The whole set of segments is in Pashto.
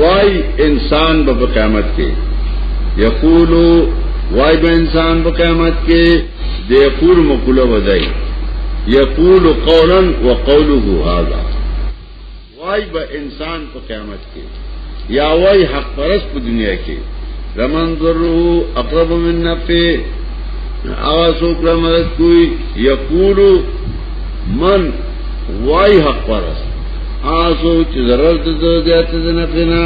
وای انسان به په قیامت کې یقولو وای به انسان په قیامت کې د یقول مقوله وځي یقول قولا وقوله هذا وای به انسان په قیامت کې یا وای حق پرس په دنیا کې لمن ضرو اقرب من نفه اغا سوک را مدد کوئی یقولو من وائی حق پرس اغا سوک چی ضرر تدر دیات دا نفنا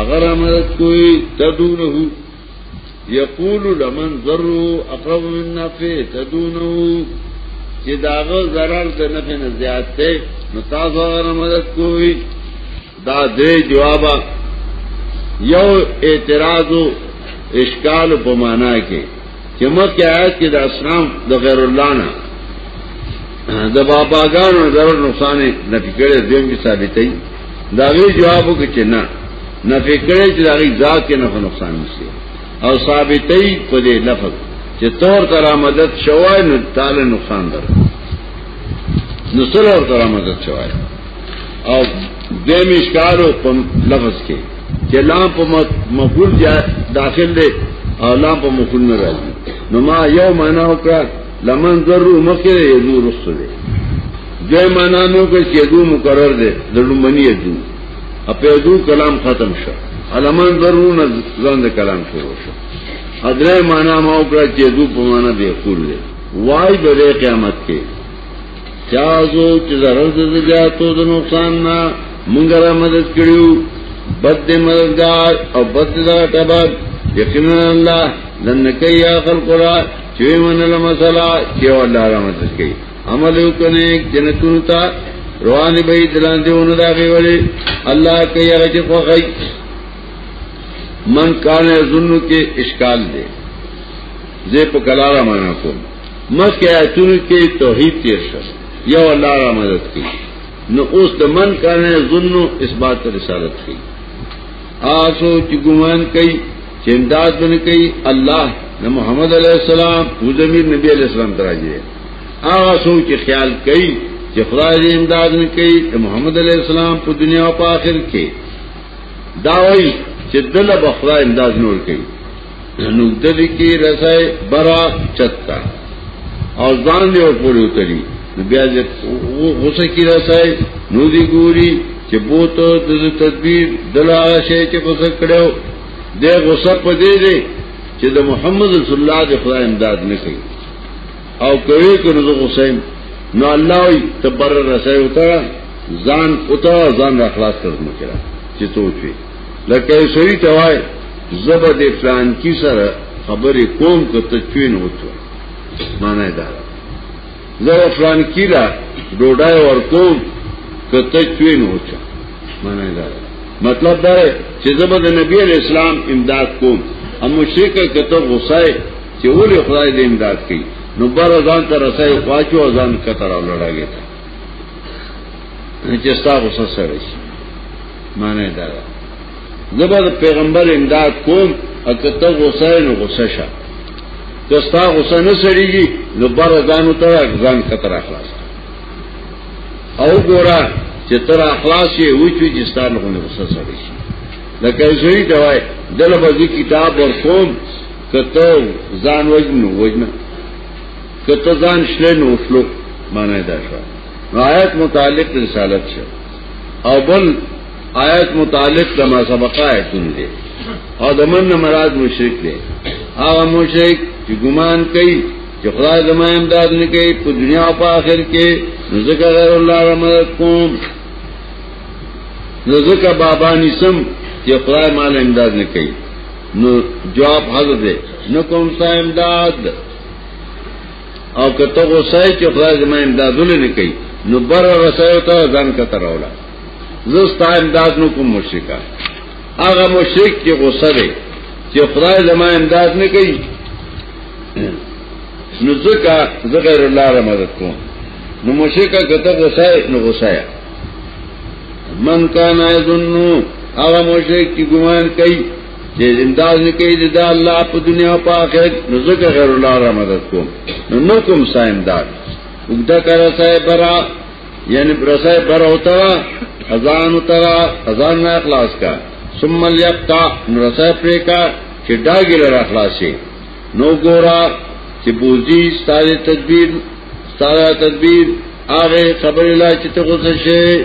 اغا را مدد کوئی تدونہو یقولو لمن ضرو اقرب من نفه تدونہو چی داغا ضرر تدر نفنا زیاد تے نتاز اغا را مدد کوئی دا دې جواب یو اعتراض اشکال په معنا کې چې مکه آیات کې د اسلام د غیر الله نه د باباګانو ضرر نقصان نه فکرې دیم کې ثابتې دا غي جواب وکړي چې نه نه فکرې چې دا غي ذات کې نه نقصان نشي او ثابتې په دې لفظ چې تور تر مدد شوای نو تعالی نقصان درته نو سره ورته مدد شوای او دیم اشکال او په لفظ کې چې لام په مفعول کې داخل دی او لام په مفعول نه راځي نو ما یو معنا وکړه لمن ذرو مخکې یذو رسو دی دې معنا نو کې چې یذو مقرر دی د لومنی یذو په یذو کلام ختم شو علمان ذرو نه ځان د کلام شروع شو حضرت معنا ما وکړه چې یذو په معنا به خور دی وای به قیامت کې چازو چې ضرر د زیاتو د نقصان نه مونږ را مدد کړیو بد دې مددگار او بد دا تبد یقینا الله لن کوي خلق را چې منل مسله چې الله را مدد کوي عمل وکنه جنتون تا روان به دلان دیونه دا غوړي الله کوي هغه چې خوخی من کان ظن کې اشکال دی زه په کلاره معنا کوم مکه آیتونو کې توحید تیر شو یو الله را مدد کوي نو اوس د من کانه ظنو اثبات رسالت کوي آسو چې ګمان کوي چې امداد باندې کوي الله نو محمد علی السلام او زمير نبی علی السلام تراجي آسو چې خیال کوي چې خدای دې امداد نه کوي محمد علی السلام په دنیا او په آخرت کې دا وایي چې دله بخدای امداد نور کوي نوګدلی کې رسای برا چتا او ځان دې پورې وتلی نو بیا دې غوسه کې رسای نو دې ګوري چې بوته د تدبیر دلا شي چې غوسه کړو دې غوسه په دې دې چې د محمد رسول الله د خدای امداد نه کوي او کوي کنه زه غوسه نو الله وي تبر رسای وتا ځان اوتا ځان اخلاص کړم کړه چې توچوي لکه یو سړی ته وای زبر د پلان کی سره خبرې کوم که ته چوین وته معنی دا زه پلان کی لا ډوډای ورکوم که ته چوین وته معنی دا مطلب دا چې زبر د نبی اسلام امداد کوم هم مشرک کته غصه چې ولې خدای دې امداد کوي نو بار ځان ته رسای خواچو ځان کتر او لړاګی ته چې تاسو سره شي معنی دا ده زبر پیغمبر امداد کوم اکه ته غوسه نه غوسه شه که ستا غوسه نه سړیږي نو بر ځانو ته ځان خطر اخلاص او ګورا چې تر اخلاص یې وچوي چې ستا نه غوسه سړی شي لکه زوی ته وای دله به کتاب ور کوم که ته ځان وجنو وجنه که ته ځان شله نو شلو معنی دا شو نو آیت متعلق رسالت شه او بل آیت متعلق کما سبقا ایتون دے او دمن مراد مشرک دے آغا مشرک چی گمان کئی چی خدا زما امداد نکئی پا دنیا پا آخر کے نزکا غیر اللہ را مدد کون نزکا بابا نسم چی خدا مال امداد نکئی نو جواب حضر دے نکم سا امداد او که ته غوسای چې خدای زما امدادونه نه کوي نو بر رسایو ته ځان کته راولا زه ستا امداد نو کوم مشرکا هغه مشرک چې غوسه دی چې خدای زما امداد نه کوي نو ځکه زه غیر الله را مدد کوم نو مشرکا کته غوسای نو غوسای من کان یظنو هغه مشرک چې ګمان کوي چې امداد وکړي د الله په دنیا او په آخرت نو ځکه غیر الله را مدد کوم نو نو کوم سا امداد وګدا کرا صاحب برا یعنی برسای بر ہوتا اذان ہوتا اذان نہ اخلاص کا ثم یقطع رسای پر کا چې داګی لر اخلاصي نو ګورا چې بوزي ستاره تدبیر ستاره تدبیر هغه خبر الله چې ته غوسه شي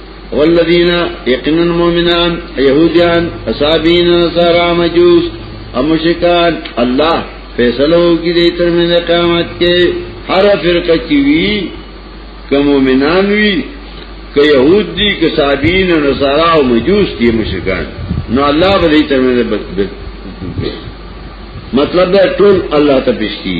والذین یقینا المؤمنان یهودیان اصحابین نصارا مجوس او مشکان الله فیصله وکړي د تر من قیامت کې هر فرقه کې وی که مؤمنان وی که یهود دي که صابین او نصارا او مجوس دي مشکان نو الله به دې تر من بدل مطلب دا ټول الله ته پښتي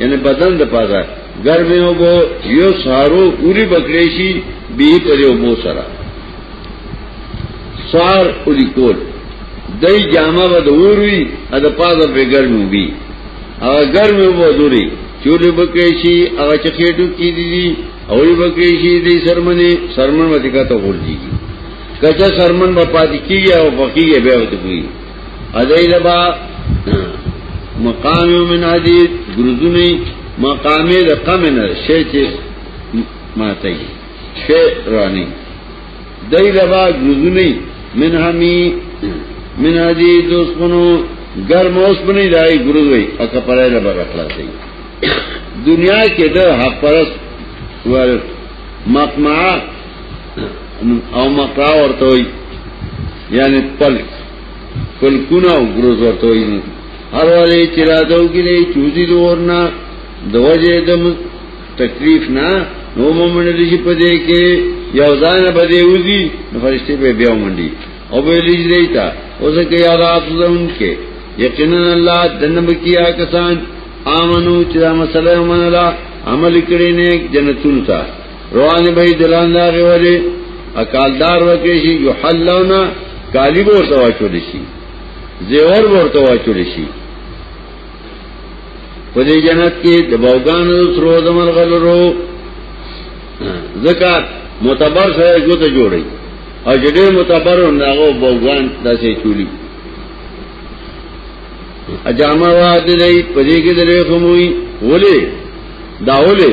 یعنی بدن د پاره ګرمه وبو یو سارو اوری بکړې شي به په یو بو سره سار اولی کول دای جامه به د اوروي ا د پازه به ګرمو بي ا ګرمه وبو دوری چولې بکړې شي هغه چکیټو کې دي او یې بکړې شي د سرمنې سرمن وتی کا ته ورځي کچا سرمن په پاتې کیږي او پکې به وته کوي ادای لبا مقام من حدید گرزونی مقامی دا قم نه شی چې ماته یې شی رانی دای لبا گرزونی من حمی من حدید دوس پنو گرم اوس پنی دای گرزوی اکا پرای لبا رخلا سی دنیا کې د حق پرست ور مقمعه او مقرا ورته وي یعنی پل پل کونه او ګروز ورته وي هر وړي چې راځو کې نه چوزي دورنا دوجه د تکلیف نه نو مومن دې په دې کې یو ځان به دې وځي نو فرشتي به بیا ومنډي او به لږ دی تا اوس کې یاد اپزون کې یقینا الله دنب کیا کسان امنو چې دا مسله ومنلا عمل کړي نه جنتون ته روان به دلان دا غوړي اکالدار وکړي شي یو حلونه کالی ورته واچول شي زیور ورته واچول شي په دې جنت کې د باوګانو سرو د مرغلرو زکات متبر سره جوته جوړي او جدي متبر ناغو باوګان داسې چولی اجامه واد دی په دې کې درې خموي ولې دا ولې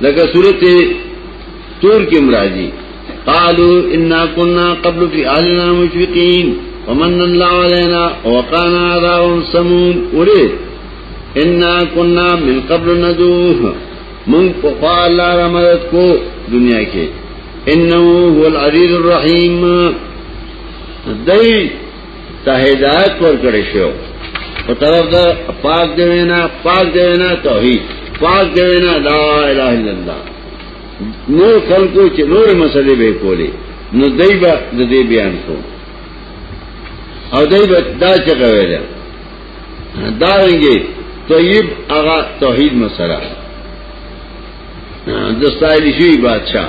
لکه صورت تور کې مرادي قالوا ان كنا قبل في اهلنا مشفقين ومن الله علينا وقانا عذاب سمون اوري ان كنا من قبل ندوه من قال الله رحمت کو دنیا کې انه هو العزيز الرحيم دای ته هدایت ورکړې شو په طرف دا پاک دی وینا پاک دی وینا توحید پاک دی وینا لا اله الا الله نو خلکو چې نور مسلې به کولې نو دای به د دې بیان کو او دای به دا چې کوي دا رنګي طیب هغه توحید مسله د سایل شي بادشاہ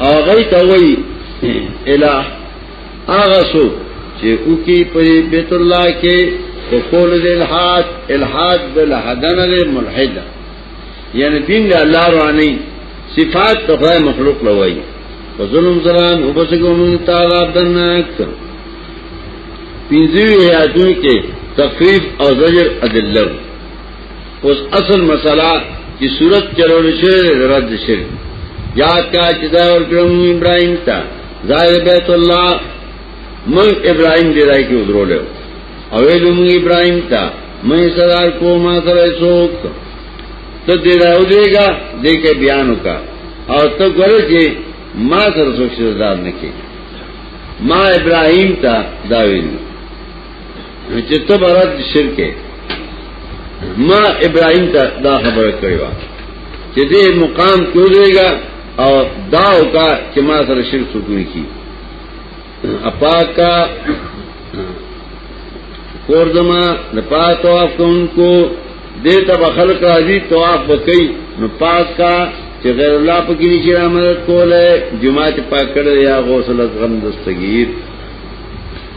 هغه ته وایي الہ هغه سو چې او کې په بیت الله کې په کول د الحاد الحاد د لحدن له ملحد یعنی دین د الله رواني صفات د خدای مخلوق لوي په ظلم زران او بس کوم تعالی دنک پینځوی آیاتونو کې تخفیف او زجر ادله اوس اصل مسله چې صورت چلول شوی رد شرک یاد کا چې دا ورکړم ابراهيم ته ظاهر بیت الله من ابراهيم دی راي کې ودرول او ویلو من ابراهيم ته مې سردار کومه سره څوک ته دی راو دیګا دې کې بیان وکا او ته ګوره چې ما سره څوک سردار نه کې ما ابراهيم ته دا ویلو چې ته برات شرک ما ابراهيم ته دا خبره کړې و چې دې مقام کې ودرېګا او دا وکا چې ما سره شرک سکونی کی اپاکا کور دما د پات طواف کوونکو دې ته بخلق راځي طواف وکي نو پاک کا چې غیر الله په کې نشي رحمت کوله جمعه ته پاک کړه یا غوسل غم دستگیر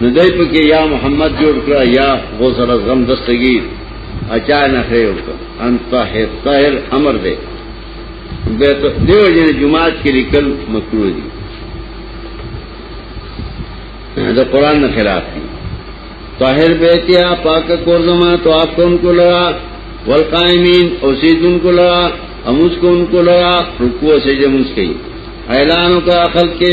نو دای په کې یا محمد جوړ کړه یا غوث الازغم دستگیر اچا نه خیر وکړه انت هر طاهر امر دې به ته دیو جن جمعات کې لیکل مکروه دي دا قران نه خلاف دي طاهر بیتیا پاک کور زما تو آپ کون کو لگا والقائمین اوسیدن کو لگا اموس کون کو لگا رکوع سجدہ مس کئی اعلانو کا خلق کے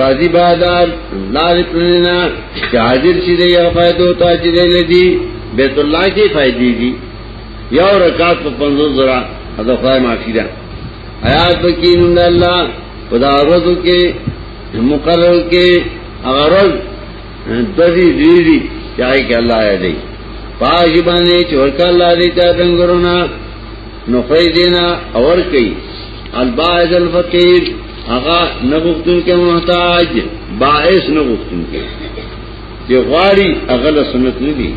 راضی بادار لار پرنا چې حاضر شي دی یا فائدو ته چې دی لدی بیت الله کې فائدې دي یو رکعت په 50 زرا ادا خدای معافی ده آیات وکین الله خدا ورځو کې مقرر کې اغرض ددی دی دی چاہی کہ اللہ آیا دی پاکی بانے چورکا اللہ دیتا دنگرونا نفعی دینا اور کئی الباعث الفقیر هغه نغفتن کې محتاج باعث نغفتن کې چې غواړي هغه له سنت نه دي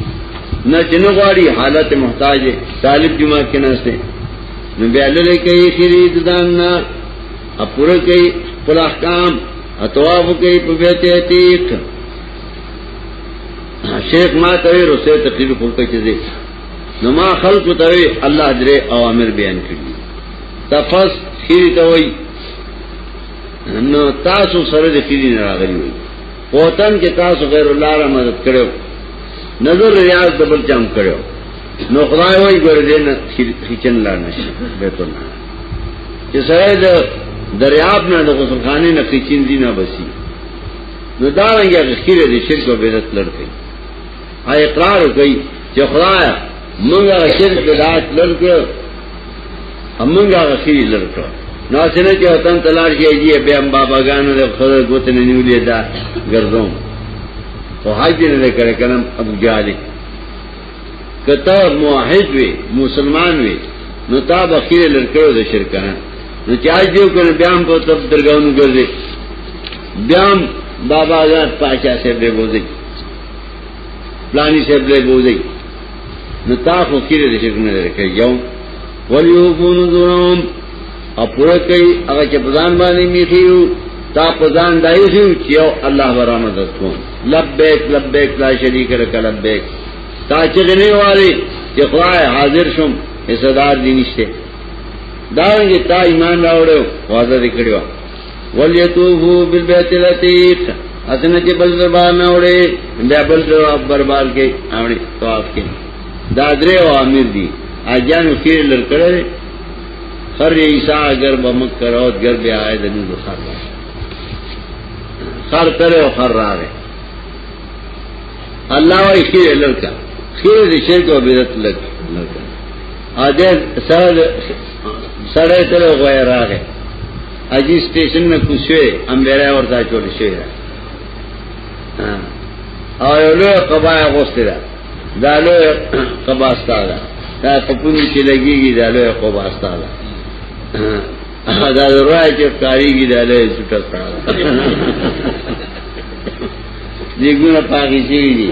نه چې نه غواړي حالت محتاج طالب جماعت کې نه سته نو بیا لری کوي خرید دان نه اپور کوي خپل احکام اتواب کوي په بیت عتیق شیخ ما ته روسه تقریر کوته کې دي نو ما خلق ته الله درې اوامر بیان کړی تفس خیری ته وای نو تاسو سره د خیری نه راغلی وای وطن کې تاسو غیر الله را مدد کړو نظر ریاض دبل چم کړو نو خدای وای ګور دې نه خچن لا نشي به ته نه چې سره د دریاب نه د غسل خانه نه خچین دی نه بسی نو دا رنګه خیره دې شرک او بدعت لړ کوي اقرار کوي چې خدای موږ شرک بدعت لړ کړو امنګ هغه خېری لرکو نو څنګه چې وطن تلار شي دی به ام بابا غانو د خدای ګوت نه نیولې دا ګرځوم او حج نه کړه کلم ابو جالی کته موحد وي مسلمان وي نو تا بخیر لرکو د شرکانه نو چې اج دیو کنه بیا هم په تب درګاونو ګرځي بیا بابا غان پاچا سے به بوزي پلانی صاحب له بوزي نو تاسو کېره دې شګنه لري یو وليوفو نذورهم او پوره کوي هغه چې پردان باندې میخیو تا پردان دای شو چې او الله برا مدد کو لبیک لبیک لا شریک لک لبیک تا چې غنی والی چې خدای حاضر شم حصدار دي نشته دا ونګي تا ایمان راوړو وعده دې کړو ولیتوبو بالبیت العتیق اسنه چې بل دربار نه وړي بیا بل دربار کې اوړي طواف کې دا درې اوامر دي اجان خیر لر کړل خر عیسی اگر بمک کراوت گر بیا آئے دنو دو خر را خر ترے و خر را رے اللہ و خیر لر کا خیر شرک و بیرت لر کا اده سره سره تر غوې راغې اجي سټیشن نه کوشوي امبره ورته چول شي او یو له قبا غوسته ده دا له قبا ستاره دا کپونی چې لګيږي دا له قبا ستاره دا روای چې کاریږي دا له سټه ستاره دیګونه پاګی شي دي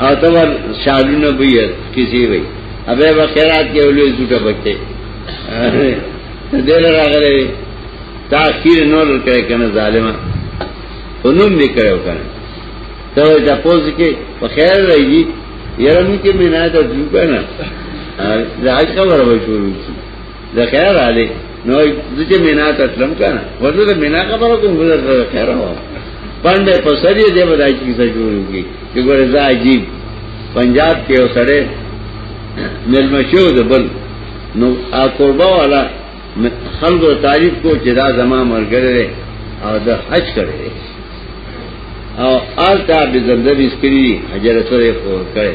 او تبر شالونه بیر کسی وی ابه به خیرات کې ولې زوټه بچته دل راغله تاخير نور کړه کنه ظالما انم دې کړو کنه ته دا پوز کې په خیر راځي یره مې کې مینه ته ځو کنه دا خبره وشورو د خیر علي نو د چې مینا ته تلم کنه ورته د مینا خبره کوم ګذر ته خیر و پاندې په سری دې بدای کی څه جوړو کی چې ګوره زه عجیب پنجاب کې وسړې ملمشو د بل نو ا قربا والا خلق و تعریف کو چې دا زما مرګره او د حج کړي او آل تا بزندبی سکری حجر سره خور کړي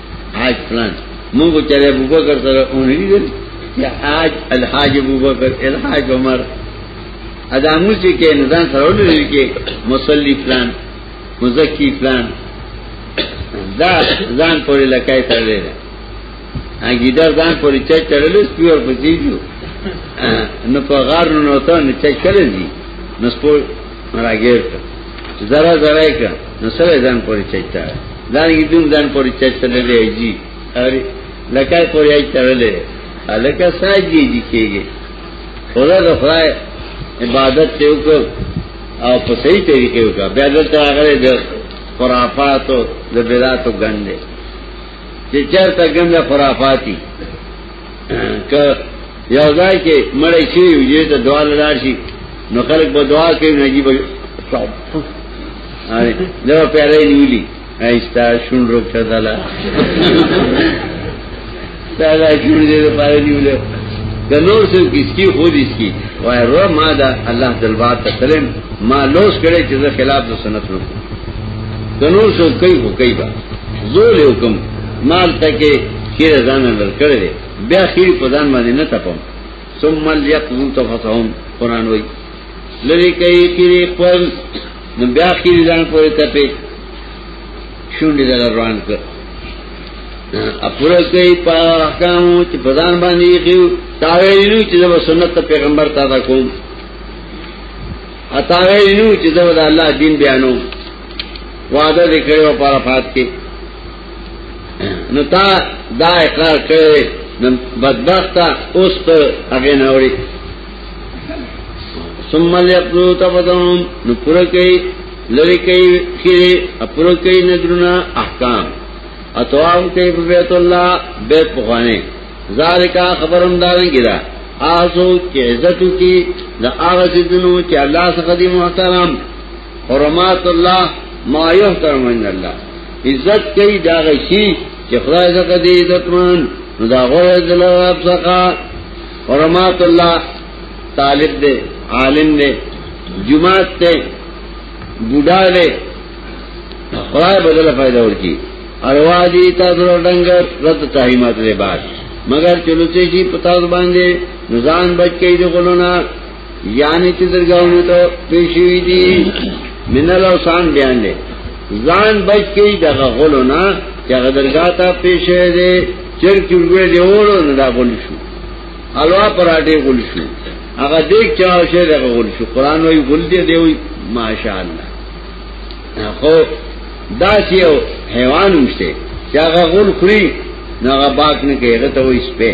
حاج پلان موږ چې ابو بکر سره اونې دي چې حاج الحاج ابو بکر الحاج عمر ادا موږ چې کې نزان سره ولري کې مصلی پلان مزکی پلان دا ځان پورې لکای تړلې ده اګیدر ځان پورې چې تړلې سپیور پسې جو نو په غار نو ته نه چې کړې دي نو سپور راګیر زرا زرا کړ نو سره ځان پوری چچتا ځان یې دوم ځان پوری چچتا نه دی جی اره لکه پوری یې تړلې الکه ساجي دي کېږي خدا د خدای عبادت ته وکړ او په صحیح طریقې وکړ بیا دلته هغه د خرافات او د بدعات غندې چې چرته ګنده خرافاتي که یو ځای کې مړی شي یو ته دعا لار شي نو خلک په دعا کې نجیب صاحب هاي دا پیاره نیولی ایستا شون روک چدالا دا دا شون دې په پاره نیولې د نور څو کس کی خود اس کی وای رو ما دا الله دلبار ته سلام ما لوس کړي چې زه خلاف د سنت نو د نور څو کوي هو کوي با زول حکم مال تکي خیر ځان اندر کړی دی بیا خیر په ځان باندې نه تپم ثم ليقضوا تفثهم قران وای لری کوي خیر خپل نو بیا خیر ځان پورې تپې شونډې دل روان کړ اپورا کوي په احکام چې په ځان باندې خیر تاویلو چې د سنت پیغمبر تا دا کوم اتاویلو چې د الله دین بیانو وعده دې کړو په عرفات کې نو تا دا اقرار کړی نو بدبخت اوس ته هغه نه اوري ثم ليقضوا تفضلهم نو پوره کوي لری کوي خیره پوره کوي نذرونه احکام اتواو کوي په بیت الله بیت پخوانه ذالکا خبرم دارنګی دا آسو چې عزتو کې د هغه سيدونو چې الله څخه دي محترم حرمات الله ما يحترم عند الله عزت کوي دا غشي چې خدای زکه دې عزتمن نو دا غوړ دل رب څخه حرمات الله طالب دې عالم دې جماعت دې بوډا دې خدای بدل فائدہ ورکی اروا دي تاسو ډنګ رد تهمت دې بعد مگر چلو چې پتا باندې نزان بچ کې دې غلونا یعنی چې درګاونو ته پیښوي دي منل او سان بیان دي ځان بچ کی دغه غلو نه چې هغه درګا ته پیښې دي چر چورګې دی وړو نه دا غل شو الوا پراټې غل شو هغه دې چا شه دغه غل شو قران وی غل دی دی وی ماشاءالله خو دا چې حیوان مشته چې هغه غل خوري نه هغه باک نه کوي هغه ته وی سپه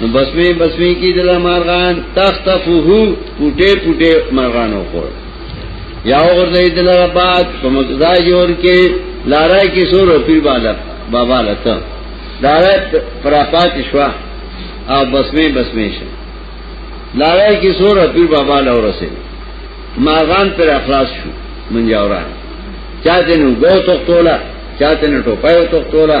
نو بسمه بسمه کی دلا مارغان تختفوه پټه پټه مارغانو کو یا ورته دلا بعد په مقدار جوړ کې لارای کې سور پیر بالا بابا لته لارای پرافات شوا او بسمه بسمه شه لارای کې سور پیر بابا لورسه مارغان پر اخلاص شو منجاوران چاته نو ګو تو تولا چاته نو ټوپایو تو تولا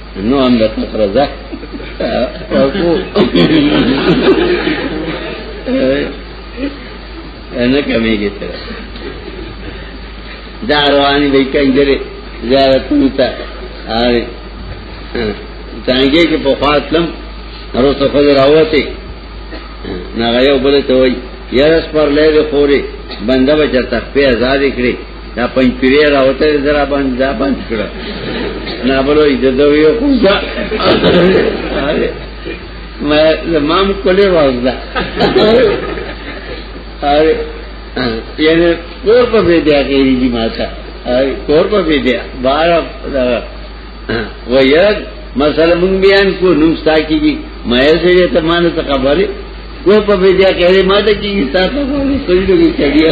نو هم د تخره زه او کو نه کمیږي تر دا رواني دی کنجره زیارت ته آره څنګه کې په خاطلم ورو څه خبر راوته نه غيو بل ته وای یارس پر لې خوري بنده بچا تخپې آزاد کړي دا پنځ پیری راوته زرا باندې ځا باندې کړه نه بلو دې دوه یو کوزا ما زمام کولې راځه اره یعنی کور په دې دی غیری دی ماته اره کور په دې دی بار ویل مسله مونږ بیان کو نو ستا کیږي مې سره ته مان ته خبره کور په دې دی غیری ماته کیږي تاسو په دې سړي کې چړیا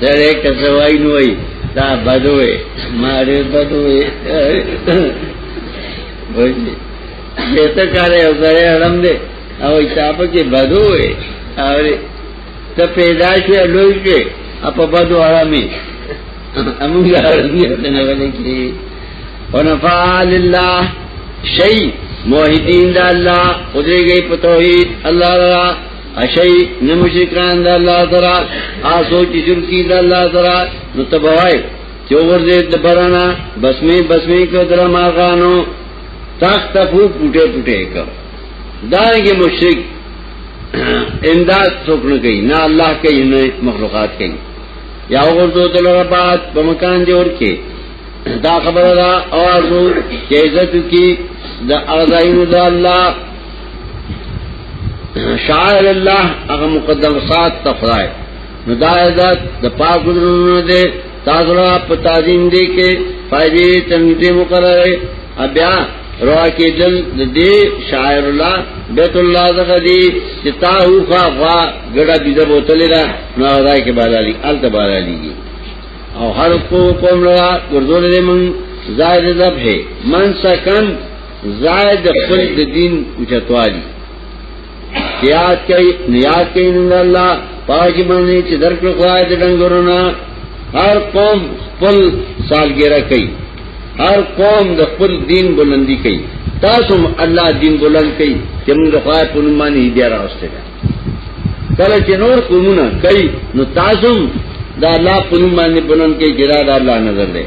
سره کسوای نو وي دا بدوي ماره بدوي وایي ته کارې او سره اړم دې او چاپ کې بدوي او ته پیدا شې لوی کې اپ بدو آرامي امو یار دې نه ولې کې ونفعل الله شيء موحدین دا الله خدای گئی پتوحید الله را اشئی نه مشرکان د الله سره آسو چې شرک کی د الله سره نو تبوای چې ورځې د برانا بسمه بسمه کو در ماغانو تخت فو پټه پټه کړ داږي مشرک امداد څوک نه کوي نه الله کوي نه مخلوقات کوي یا ورته د لور بعد په مکان دی ورکه دا خبره دا او ارزو چې عزت کی د ارزاینو د الله شاعر الله هغه مقدمات تفرای نو دا عزت د پاک ګذرونه دي تاسو را په تعظیم دي کې فائدې تنګې مقرره بیا روا کې دل د دې شاعر الله بیت الله زغدي چې تا هو خوا غوا ګډه بيزه بوتل را نو راځي کې بالالي ال تبارالي او هر کو کوم لوا ګردول دې من ظاهر ذبح من سکن زائد خپل د دین اوچتوالی یاد کوي نیاد کوي ان الله پاج باندې چې درکړ خوای د ډنګورونه هر قوم خپل سالګره کوي هر قوم د خپل دین بلندی کوي تاسو الله دین بلند کوي چې موږ خوای په نوم باندې دی راوسته کله چې نور قومونه کوي نو تاسو دا الله په نوم باندې بلند کوي چې دا الله نظر دی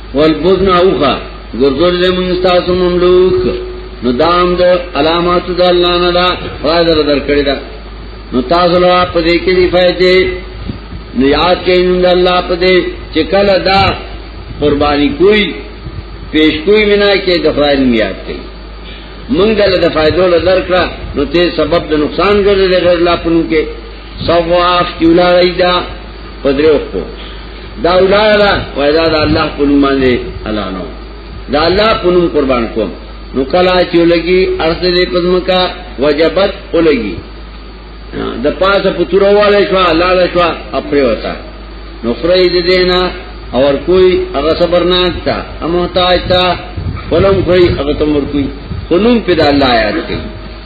والبدن اوخا گردول لمن استاسو مملوک نو دام دا علاماتو دا اللہ ندا خواہ در در کردی دا نو تاسو لوا په دې کې دی فائدې نو یاد کین د الله په دې چې کله دا قربانی کوئی پیش کوئی ونا کې د خدای نوم یاد کړي موږ دل د فائدو لپاره نو ته سبب د نقصان ګرځي د غیر لا پونو کې صواف کی اولاغی دا پدریو کو دا اولاغی دا ویدا دا اللہ پنومان دے اللہ نو دا اللہ پنوم قربان کوم نو کلا چې ولګي ارته دې پزمکا وجبت ولګي د پاسه پتور واله شو لاله شو اپری وتا نو خړې دې دینا اور کوئی هغه صبر نه تا امحتاج تا ولم کوئی هغه تمر کوئی خنوم پیدا الله آیات کوي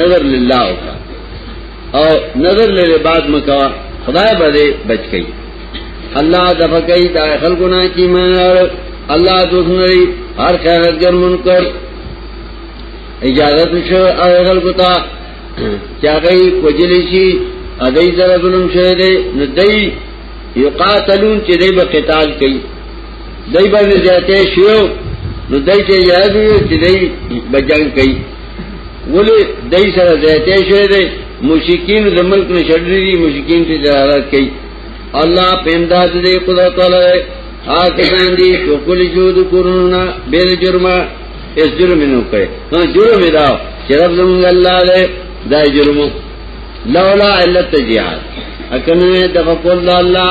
نظر لله وکړه او نظر لري بعد مکا خدای به بچ کړي الله دغه کوي دا خلکو نه کی مار الله دوسنري هر خیرت ګر منکر اجازه شو او خلکو ته چاغي وجلی شي ادای زره ظلم شوی دی نو دای یقاتلون چې دای په قتال کوي دای باندې زیاته شو نو دای ته یاد وي چې دای بجنګ کوي ولې دای سره زیاته شو دی مشکین د ملک نه شړلې دي مشکین ته جهالت کوي الله پیمداد دې خدا تعالی آکسان دی چوکل جود کرونا بیر جرما اس جرم نو کرے ہاں جرم دا چرب زمونگ اللہ دے دا جرمو لولا علت جہاد اکنوے دفق اللہ اللہ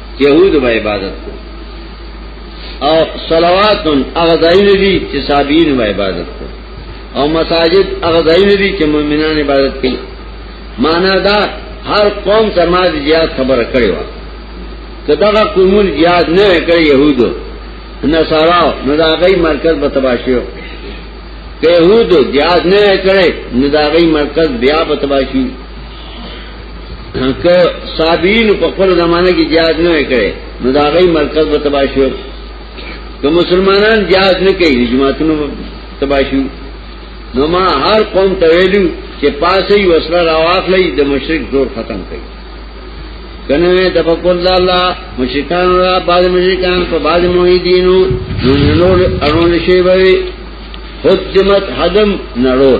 یهود به عبادت کو او صلوات هغه ځای نه دي چې صابین به عبادت کو او مساجد هغه ځای نه دي چې مؤمنان عبادت کوي معنا دا هر قوم سماج زیات خبره کړي وا کداغه قومون یاد نه کړي يهودو نصارا نو دا غي مرکز به تباشیو که يهودو یاد نه کړي نو دا غي مرکز بیا به تباشیو که صابین په خپل زمانه کې جهاد نه وکړي نو دا غي مرکز به تباہ شو که مسلمانان جهاد نه کوي جماعتونو تباہ شو نو ما هر قوم ته ویلو چې پاسې وسله راواخلې د مشرک زور ختم کړي کنه تفکر د الله مشرکان را باز مشرکان په باز موحدینو نو نور اړول شي به خدمت حدم نړور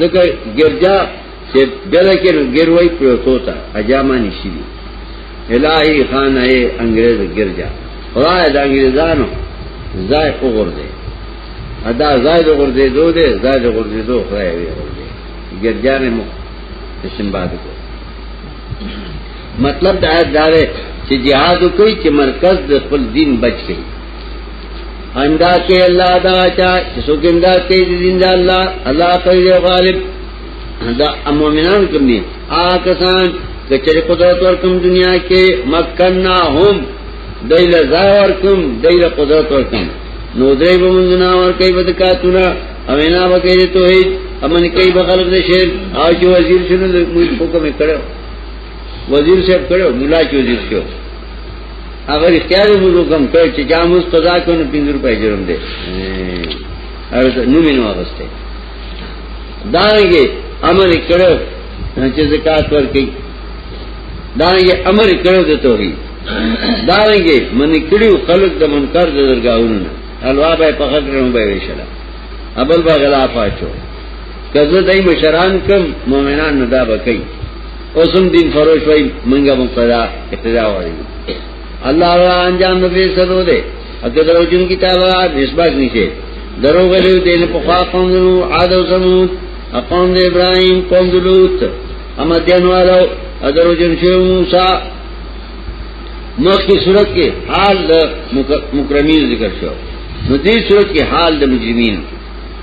ځکه ګرجا چې دغه کې ګروي پروتو تا اجامه نشي دي الہی خان اے انګريز ګرجا خدای د انګريزانو ځای وګورځي ادا ځای وګورځي دوه دې ځای وګورځي دوه خدای وي وګورځي ګرجا نه مو استنباد کو مطلب دا آیت داره چې جهاد کوي چې مرکز د خپل دین بچ کړي امداد کې الله دا چا چې څوک امداد کوي د دین د الله الله کوي او غالب دا مؤمنان کوم دي آکسان چې چېرې قدرت ورکوم دنیا کې مکننا هم دایله ځای ورکوم دایله قدرت ورکوم نو درې به مونږ نه ورکې بدکاتونه او نه وکړي ته هیڅ امن کوي بغلب دې شي او چې وزیر شنو موږ حکم کړو وزیر صاحب کړو ملا چې وزیر شو اگر اختیار وضو کم کړ چې جاموس قضا کونه 5 روپۍ جرم دی ارته نو مينو اغسته داږي امر کړو چې زکات ورکړي داږي امر کړو د توحید داږي من کړو خلق د منکر د درگاہونو الوا به په خطر نه به وشلا ابل با غلا پاتو کزه دای مشران کم مؤمنان نه دا بکې اوسم دین فروش وای منګه مقتدا اقتدا وای الله را انجام نو به سره ده اګه دروځون کتاب نسبت نشي درو غلو دین په خوا قوم نو عاد او زمود اقوم د ابراهیم قوم د لوط اما دینوالو دروځون شو موسی مخ کی صورت کې حال مکرمین ذکر شو نو دې صورت کې حال د مجرمین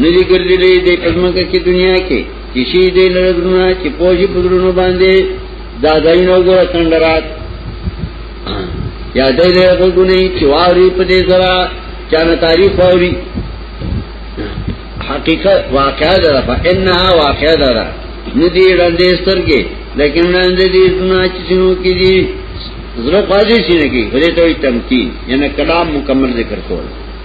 ندی گردی لی دی پزمکا کی دنیا کی کشی دی لردرونا چی پوشی پدرونو باندی دادائی نو گورا کندرات یادائی لی غلگونی چی واوری پدی سرا چانا تاریخ واوری حقیقت واقعہ دارا فا انہا واقعہ دارا ندی رندی سترگی لیکن رندی دی دنیا چی سنو کی دی زرق واضح سینے کی خودی توی تمکین یعنی کلام مکمل ذکر کول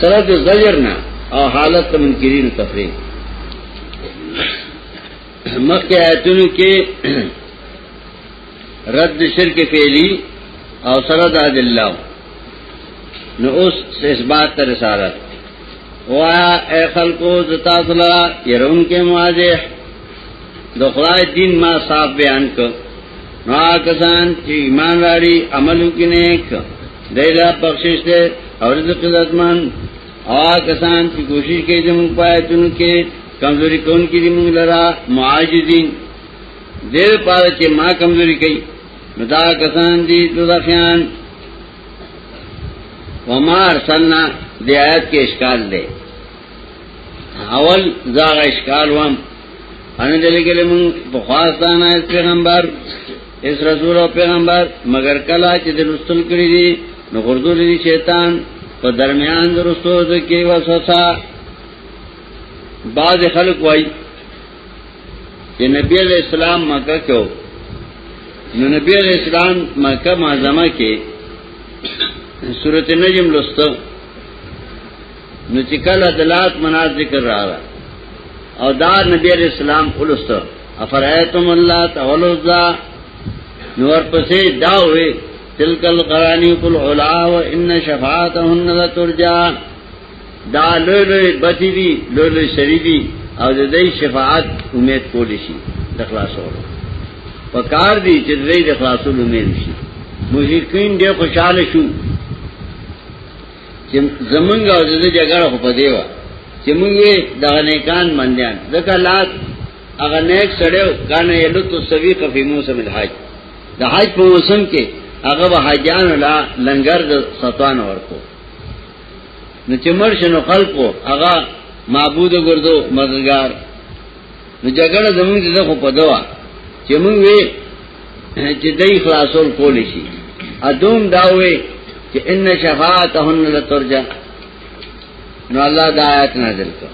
سره د زجر نه او حالت منکرین تفریق مخکې آیتونو کې رد شرک فعلی او سره د ادله نو اوس اثبات تر رسالت وایا اے خلقو زتا صلا يرون کې مواضح د خدای دین ما صاحب بیان کړ نو کسان چې ایمان لري عملو کې نیک دیلا بخشش دے اور رزق لازمان آوا کسان کی کوشش کی زمون پایتون کې کمزوری کون کی زمون لرا معاجزین دیر پار چې ما کمزوری کئی ندا کسان دی دوزخیان وما ارسلنا دی آیت کې اشکال دے اول زاغ اشکال وام انا دلګلې مون په خاص دانه پیغمبر اس رسول او پیغمبر مگر کلا چې د رسول کړی دي نو غردو لري شیطان په درمیان د رسول کې وسوسه بعض خلک وایي چې نبی علیہ السلام مکه کې نو نبی علیہ السلام مکه معظمه کې سورته نجم لسته نو چې کله د لات منات ذکر راغله او دا نبی علیہ السلام ولسته افرایتم الله تعالی ذا نور پسې دا وې تلک القرانی کل علا و ان شفاعتهن لا ترجا دا لوی لوی بتی دی لوی لوی سری دی او د دې شفاعت امید کول شي د خلاصولو پکار دی چې د دې خلاصولو امید شي مشرکین ډېر خوشاله شو چې زمونږ او د جګړه خو پدې و چې مونږ دغه نیکان مندیان ځکه لات هغه نیک سړیو کانه یلتو سویق فی موسم الحج د حج په موسم کې هغه به حاجان لا لنګر د سطوان ورکو نو چې مرشنو خلقو هغه معبود ګردو مددگار نو جګړه زمونږ د خو په دوا چې مونږ وې چې دای خلاصول کول شي ادوم دا وې چې ان شفاعتهن لترجا نو الله دا آیات نازل کړ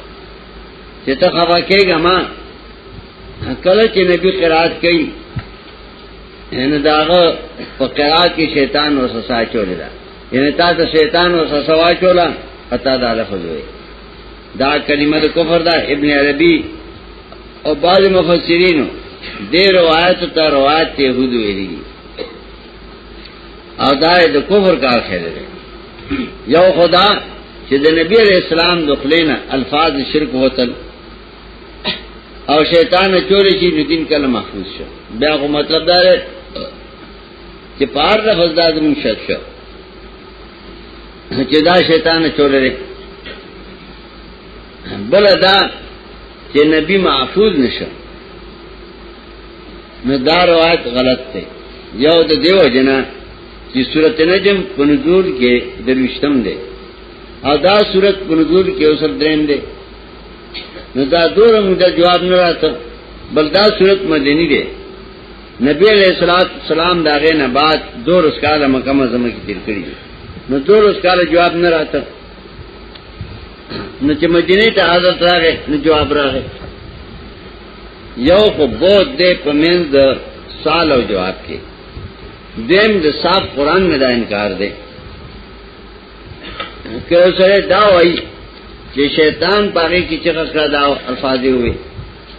چې ته خبر کېږه ما کله چې نبی قرات کوي ان داغه په قرات کې شیطان وسوسه چولې ده ان تا ته شیطان وسوسه واچولا اتا دا لفظ وې دا کلمه د کفر دا ابن عربی او بعض مفسرینو دې روایت ته روایت يهود ویلي او دا د کفر کار خیره ده یو خدا چې د نبی علیہ السلام د خلینا الفاظ شرک وتل او شیطان چورې چې دین کله محفوظ شو بیا غو مطلب دا چې پار د فزدا زمون شت شو چې دا شیطان چولې بل دا چې نبی محفوظ نشه نو دا روایت غلط دی یو د دیو جنا چې سورۃ نجم په نزول کې دروشتم دی او دا سورۃ په نزول کې اوسر دریم دی نو دا دوه موږ جواب نه راته بل دا سورۃ مدنی دی نبی علیہ الصلوۃ والسلام دا غې نه بعد دور اس کاله مکه مزمه کې تیر کړی نو دور اس کاله جواب نه راته نو چې مدینه ته حاضر راغې نو جواب راغې یو خو بود دې پمنځ د سال او جواب کې دیم د صاحب قران نه دا انکار دی که سره دا وایي چې شیطان پاره کې چې څه دا الفاظ وي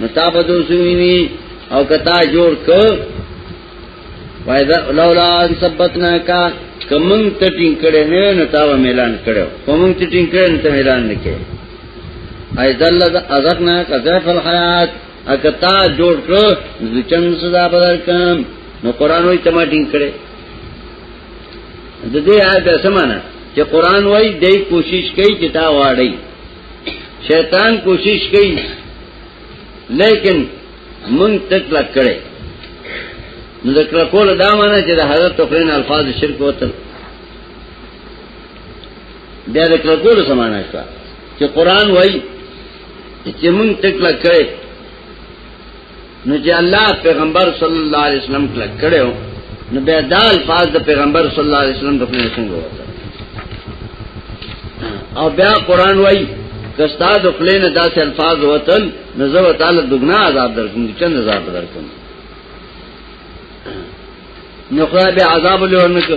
نو تا به دوسو ویني او کتا جوړ ک وایدا لولا ان ثبتنا کا کمن ته ټینګ کړي نه نو تا به ميلان کړو کومن ته ټینګ کړي نه ته ميلان نکې اي دل ازقنا کذف الحیات اکتا جوړ ک ځچن سزا بدل کم نو قران وي تما ټینګ کړي د دې آیت سمانه چې قران وای دای کوشش کوي چې تا واړی شیطان کوشش کوي لیکن مونږ تک لک کړي نو د کلکول دا معنی چې د حضرت تقرین الفاظ شرک وتل بیا د کلکول سمانه شو چې قران وایي چې مونږ تک لک کړي نو چې الله پیغمبر صلی الله علیه وسلم کلک کړو نو به دا الفاظ د پیغمبر صلی الله علیه وسلم د خپل څنګه وته او بیا قران وای کستا د خپل نه داسې الفاظ وتل نو زه تعالی دغنا عذاب درکوم چې څنګه عذاب درکوم نو خدای به عذاب له ورنکو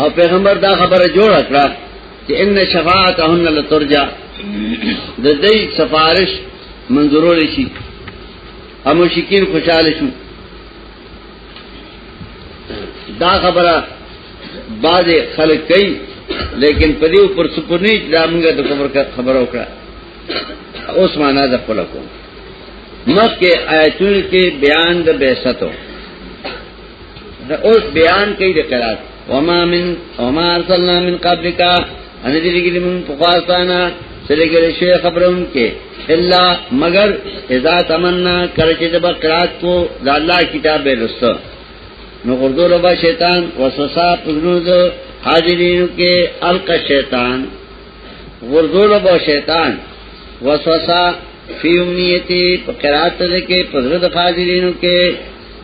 او پیغمبر دا خبره جوړ کړه چې ان شفاعتهن لترجا د دې سفارش منظورول شي او مشکین خوشاله شو دا خبره بعد خلک کوي لیکن په دې پر سپورنی دا موږ د خبر خبره وکړه اوس معنا د خپل کوم مخکې آیتونو کې بیان د بیستو د اوس بیان کوي د قرات وما من وما ارسلنا من قبلك ان دې لګلې مون په خاصانا سره کې شي خبرون کې الا مگر اذا تمنا کړ چې د بقرات کو د الله کتاب به رسو نو ګردو لبا شیطان وسوسه پزنود حاضرین کې الق شیطان ګردو لبا شیطان وسوسه فی امنیتی په قرات دې کې پزرد حاضرینو کې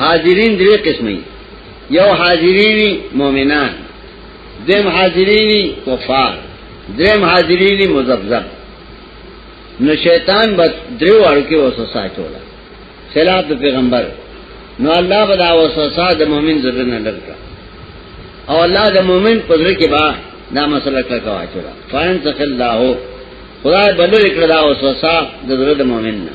حاضرین درې قسمه یو حاضرینی مؤمنان دیم حاضرینی کفار دریم حاضرینی مزبذب نو شیطان بس دریو اړو کې وسوسه چولا خلاف د پیغمبر نو الله بدا وسوسه د مؤمن زړه نه لګا او الله د مؤمن په ذکر کې با دا مسله کړه کا چولا فان ذکر الله خدای بلل کړه دا وسوسه د زړه د مؤمن نه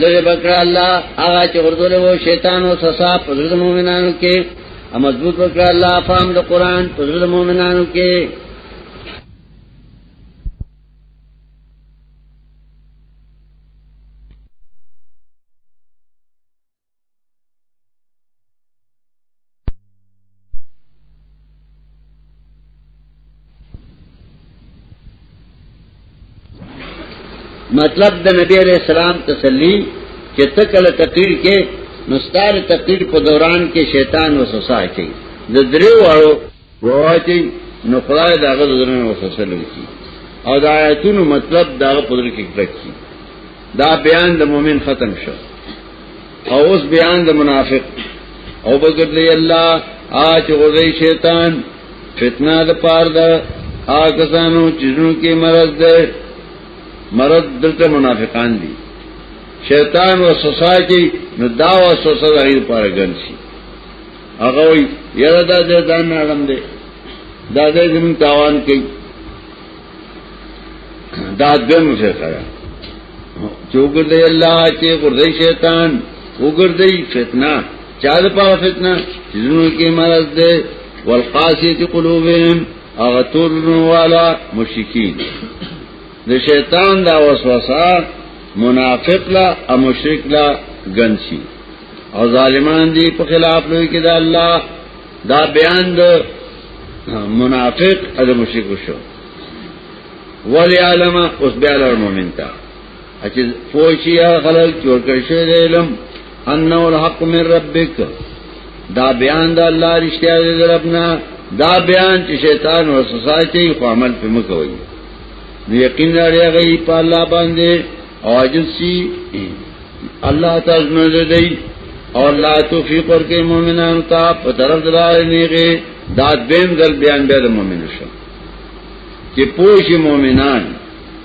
لری بکړه الله هغه چې ورته وو شیطان او سسا په زړه مؤمنانو کې او مضبوط وکړه الله فهم د قران په زړه مؤمنانو کې مطلب د نبی علیہ السلام تسلی چې تکل تقریر کې نستار تقریر په دوران کې شیطان وسوسه کوي د دریو اړو وواچي نو خدای دا غو درنه وسوسه لوي او دا آیتونو مطلب دا قدرت کې کړکی دا بیان د مؤمن ختم شو او اوس بیان د منافق او بغدلی الله آج غزی شیطان فتنه د پار ده آکسانو چیزنو کې مرض ده مرض دلته منافقان دي شیطان وسوسه کوي نو دا وسوسه د غیر پارګن شي هغه وی یره دا د ځان نړم دی دا د زمون تاوان کوي دا دم څه سره چوګر دی الله چې ګردی شیطان وګردی فتنه چا د پاره فتنه زونو کې مرز دی والقاسیت قلوبهم اغه تورنو والا مشرکین د شیطان دا وسوسه منافق لا او مشرک لا ګنشي او ظالمان دی په خلاف لوی کې دا الله دا بیان د منافق او مشرک شو ولی علم اوس بیا لر مؤمن تا چې فوشي خلل چور کړی شو د علم انه الحق من ربک دا بیان د الله رښتیا دی ربنا دا بیان چې شیطان وسوسه کوي خو عمل په مکوي یقین لري غي په الله باندې عاجز سی الله تعالی نه دی او الله توفیق ورکړي مؤمنانو ته په طرف درای نیږي دا دیم ځل بیان بیا د مؤمنو شو چې پوښ مؤمنان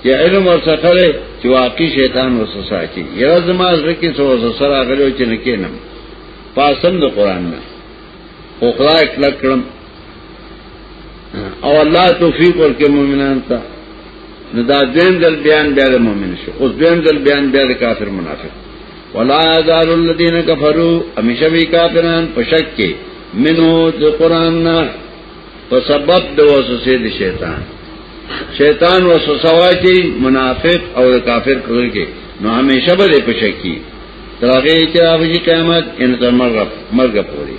چې علم ورسره چې واقعي شیطان وسو ساتي یو زما ځکه څو سره غلو چې نه کینم پاسند قران نه او خدای کلک کړم او الله توفیق ورکړي مؤمنان ته نو دا دین دل بیان بیا د مؤمن شو اوس دین دل بیان بیا د کافر منافق ولا یزال الذین کفروا همیشه وی کافران په شک کې منو د قران نه په سبب د وسوسه د شیطان شیطان وسوسه واچي منافق او کافر کول کې نو همیشه به په شک کې ترغه چې هغه قیامت ان تر مرګ مرګ پوري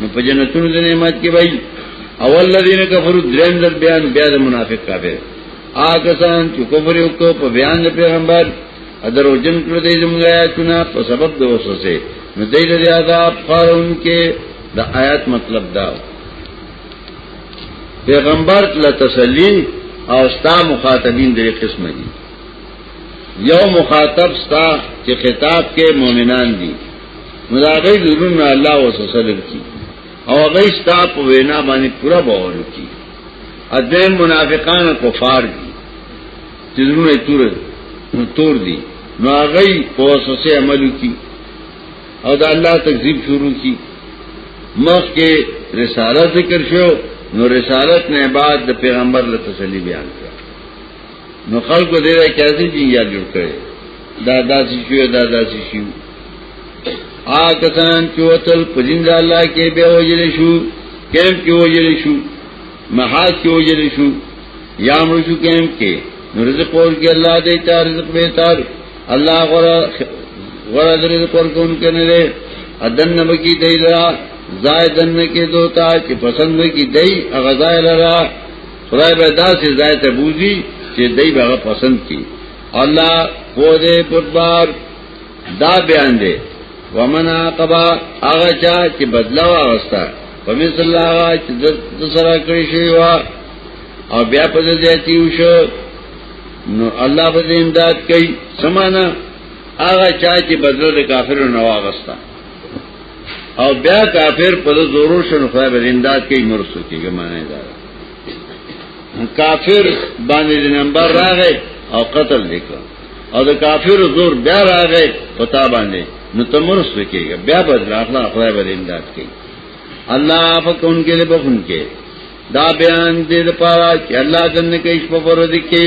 نو په جنتونو د نعمت کې وای اول الذين كفروا دریم در بیان بیا د منافق کافر آکسان چې کفر وکړو په بیان د پیغمبر ادرو جن کړ دې زموږ آیاتونه په سبب د وسوسه نو دې لري عذاب خارون کې د آیات مطلب دا پیغمبر له تسلی او ستا مخاطبین دې قسم دي یو مخاطب ستا چې خطاب کې مؤمنان دي نو دا غي زړونو الله وسوسه لري او غي ستا په وینا باندې پورا باور کوي اذن منافقان کفار دي چې زړونه تور نو تور دي نو غي په وسوسه عمل کوي او دا الله تکذیب شروع کی مخ کې رسالت ذکر شو نو رسالت نه بعد د پیغمبر له تسلی بیان کړ نو خلکو دې وای کړی چې یاد جوړ کړي دا داسې شو دا داسې شو آ کسان چې وتل پرین الله کې به وجل شو کیم کې وجل شو محاس کې وجل شو یا مړ شو کیم کې نو رزق اور کې الله دې تا رزق به تار الله غره غره دې رزق اور کوم کې نه دې ادن نبکی دې لرا زائدن کې دوتا چې پسند کې دې غزا لرا خدای به داسې ځای ته بوزي چې دای به پسند کی الله په دې پربار دا بیان دی ومن عقبا هغه چا چې بدلا واغستا په مثل الله چې د سره کړی شوی و او بیا په دې ځای وشو نو الله به امداد کوي سمانا هغه چا چې بدلا د کافرو نه واغستا او بیا کافر په ضرور شنو خدای به امداد کوي مرسته کوي معنی دا کافر باندې د نمبر راغی او قتل وکړ او د کافر زور بیا راغی پتا باندې نو ته مرسته کوي بیا به راخلا خدای به امداد کوي الله فکون کې له بخون کې دا بیان دې لپاره چې الله جن کې شپه پر دې کې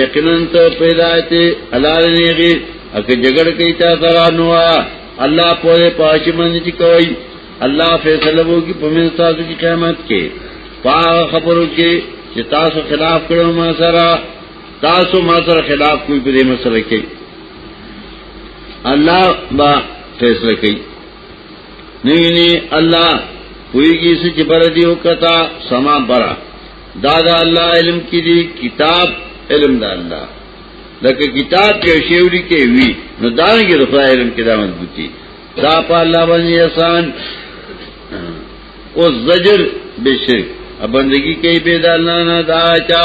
یقینا ته پیدا ته حلال نیږي اګه جګړ کوي تا سره نو الله په پاش باندې چې کوي الله فیصله وکي په من تاسو کې قیامت کې پا خبرو کې چې تاسو خلاف کړو ما سره تاسو ما سره خلاف کوئی په دې مسله کې الله با فیصله کوي نه نه الله کوئی کیسه چې بر دیو کتا سما برا دا دا اللہ علم کی دی کتاب علم دا اللہ لکه کتاب کې شیوری کې وی نو دانګي د خدای علم کې دا مضبوطی دا په الله باندې آسان او زجر به شرک بندگی کوي به د الله نه دا چا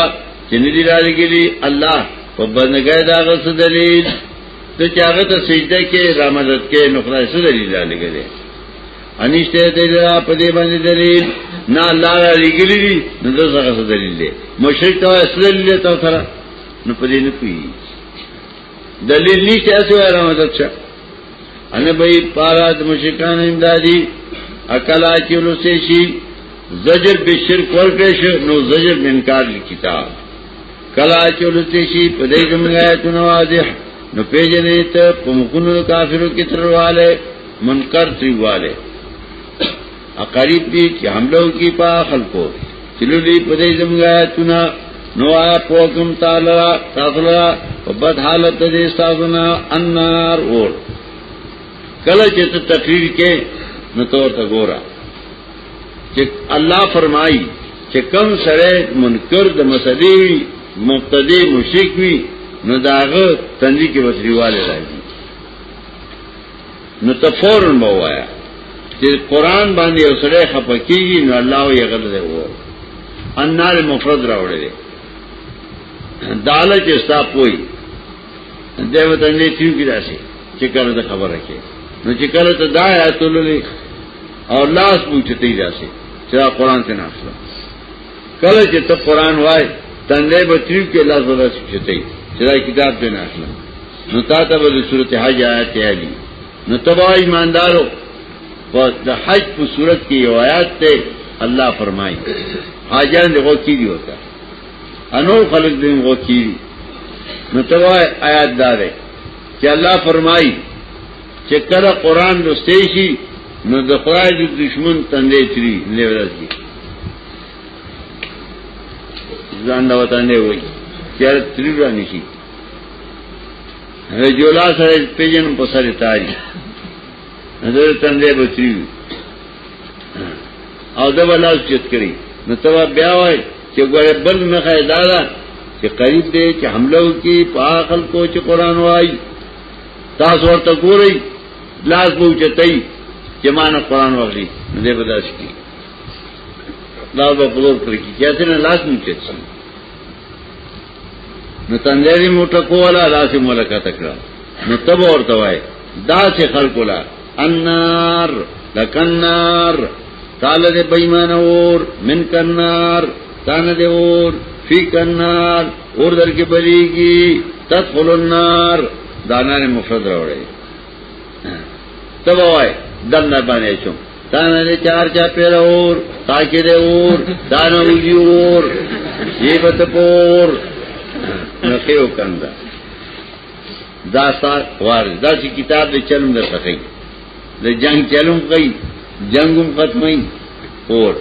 چې ندی راځي الله په بندګۍ دا غس دلیل ته چاغه ته سجده کې رحمت کې نو خدای سره دلیل لګي انشته دلیل په دې باندې دلیل نه الله را لګلی دي نو دا څنګه دلیل دی مشرک ته اصل دلیل ته سره نو په دې نه کوي دلیل نشته اسو را مدد شه ان به پارا د مشرکان امدادي عقل اچولو سي شي زجر به شرک ورکړي نو زجر بنکار کتاب کلا چولستی شی په دې کوم آیتونه واضح نو پیژنې ته په مخونو کافرو کې ترواله منکر تیواله اقریب دي چې حمله کوي په خلکو چلو دې په دې کوم آیتونه نو آیا پوکم تعالی تاسو لا په بد حالت دې تاسو نه انار اور کله چې ته تقریر کې نو تور ته ګورا چې الله فرمایي چې کم سره منکر د مسلې وي مبتدی مشرک وي نو داغه تندې کې وسریواله راځي نو تفورن مو وایا چې قران باندې اوسره خپکیږي نو الله یې غل دی وو انار مفرد راوړل داله چې ستا پوي دیو تندې تیو کې راشي چې کله خبره کې نو چې کله ته دا آیات ولولې او لاس اوچتې داسې چې دا قران ته ناشله کله چې ته قران وای تندې به تریو کې لاس ودا چتې چې دا کتاب ته ناشله نو تا ته به سورته حج آیات یادي نو تبا ایماندارو په د حج په صورت کې یو آیات ته الله فرمایي حاجان دغه کی دی وتا انو خلق دې غو کی نو تبا آیات دارې چې الله فرمایي چې کله قران لوستې شي نو د خدای د دشمن تندې چری لورز دي ځان دا وطن دی وای چیر تری را نشي رجولا سره پیجن په سره تاری نظر تندې بچی او دا ولا چت کړی نو توا بیا وای چې ګوره بل نه خیدارا چې قریب دی چې حمله وکي په عقل کو چې قران وای تاسو ورته ګورئ لاس به اوچتای چې مان قرآن واخلي دې بداش کی دا به پلور کړی چې څنګه لاس مو چت شي نو تندري موټه کولا لاس ملکات کړه نو تب ورته وای دا چې خلکو لا النار لکنار تعالی دې بېمانه اور من کنار تان دې اور فی کنار اور در کې بلیږي تدخل النار دانار مفرد راوړي تبوای دم نه باندې چوم تانه دې چار چا پیر اور تاکي دې اور دانه وی اور یې بت پور نخیو کنده دا ستا وار دا چې کتاب دې چلم در سخی د جنگ چلم کوي جنگم ختمي اور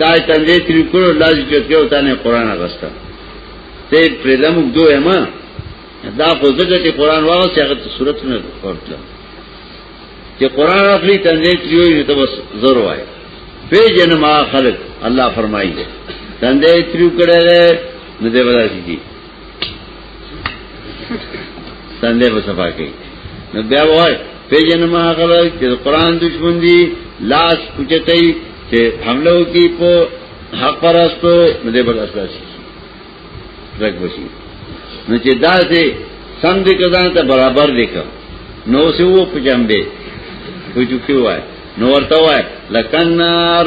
دا تندې تری کړو لاج کې کېو تا نه قران اغستا ته پرېدم دوه ما دا خو زګه چې قران واو چې هغه صورت نه ورته چې قران اخلي تندې تری وي ته بس زور وای په جنم خلق الله فرمایي تندې تری کړه نه دی ولا شي تندې په صفا کې نو بیا وای پیجنم هغه چې قران دشمن دي لاس کوچتای چې حمله کوي په حق پرستو مده بل اساس رک بشي نو چې دا سه سم دې کزان ته برابر دې کړ نو سه وو پجامبه کوچو کې وای نو ورته وای لکنار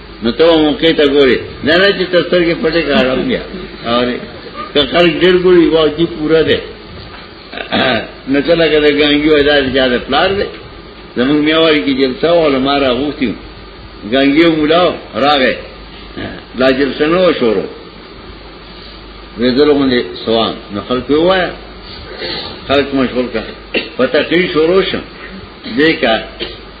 نو ته موقع ته ګوري نه نه چې تستر کې پټه کارم بیا اور که خلک ډېر ګوري واو چې پورا ده نه کله کله ګانګیو ادا زیاده پلار ده زمون میواري کې جلسه او علماء را غوښتي ګانګیو مولا راغې لا جلسه نو شروع وېدلو باندې سوال نو خلک وایا خلک مشغول کړه پته کې شروع شم دې کا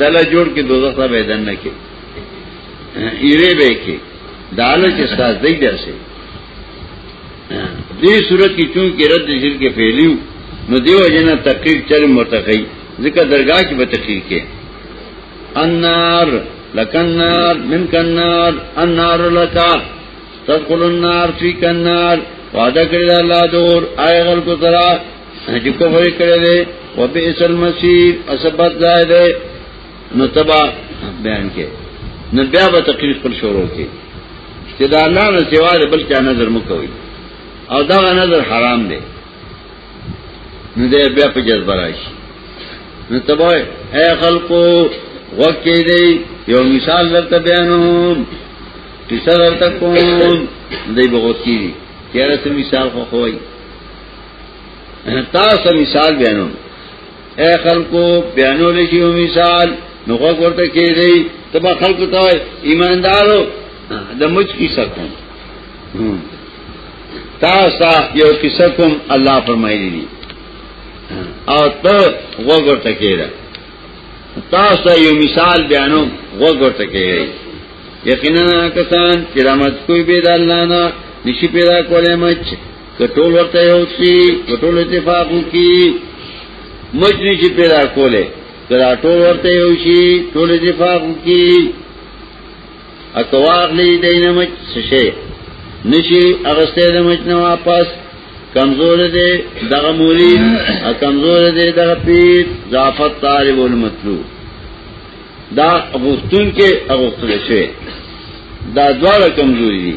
دلا جوړ کې دوزخ ته بدن نه کې ایره به کې داله چې ساز دی درسه دې صورت کې چون کې رد شرک کې فعلیو نو دیو جنا تقریر چل مرتقی ذکر درگاہ کې به تقریر کې النار لکنار من کنار النار لکا تدخل النار فی کنار وعدہ کردہ اللہ دور آئے غلق ترہ چې کومه کړې ده او به اسل مسیر اسبت ځای ده نو تبا بیان کې نو بیا به تقریر پر شروع کې چې دا نه نه سیوا ده بلکې نظر مکوي او دا نظر حرام دی نو دې بیا په جذب راشي نو تبا اے خلقو وقت کې دی یو مثال درته بیانوم قصه درته کوم دای بغوت کی چیرې سم مثال خو خوای تاسو مثال بیانو اے خلکو بیانو لشي مثال نو خو ورته کې دی تبا خلکو ته ایماندارو د مچ کی سکون تاسو یو قصه کوم الله فرمایلی دی او ته وګور ته کېره تاسو یو مثال بیانو وګور ته کېره یقینا کسان کرامت کوئی بيد الله نه نشي پیدا کولای مچ کټول ورته یو سی کټول اتفاق کی مجنی چې پیدا کوله کدا ټول ورته یو شي ټول اتفاق کی اکواغ لی دینه مچ شي نشي اغسته د مچ نه واپس کمزور دی دغه مولی او کمزور دی دغه پیر ضعفت طالب المطلوب دا غفتون کې غفتل شوی دا دواړه کمزوري دي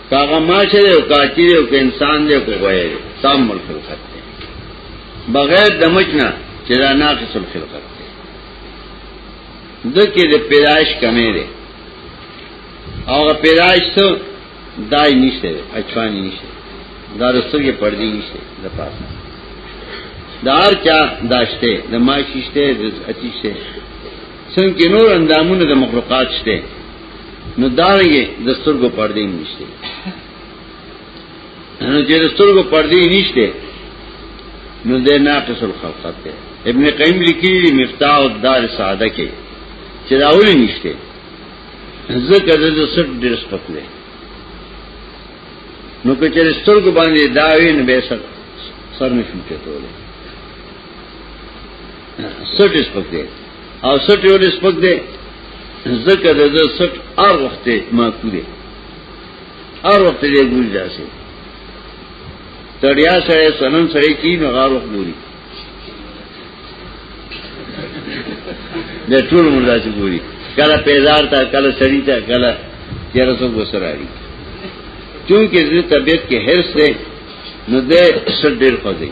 کاغه ماشه دی او کاچی دی او که انسان دی او که غوی دی سام ملک الخط دی بغیر دمجنا چې دا ناقص الخلقت دی دکې د پیدائش کمې دی او پیدائش څو دای نشته اچوانی نشته دا رسوګه پردي نشته د پاسه دار چا داشته د ماششته د اتیشته څنګه نور اندامونه د مخلوقات شته نو دارنګه د سترګو پردې نشته نو چې د سترګو پردې نشته نو د ناقص الخلقت ده ابن قیم لیکلی مفتاح الدار سعاده کې چې دا ولې نشته ځکه د سر ډیر سپک دی نو که چې سترګو باندې دا وي نو به سر سر نشم چتولې سر ډیر سپک دی او سټ یو لس پک دی زکه د د سټ ار وخت ما کو دی ار وخت دی ګوز داسې تړیا سره سنن سره کی نو غار وخت ګوري د ټول مردا چې ګوري کله پیزار تا کله سړی تا کله چیرې سو ګسراری چونکه زه طبیعت کې هرڅ نه نو دې سټ ډیر خوځي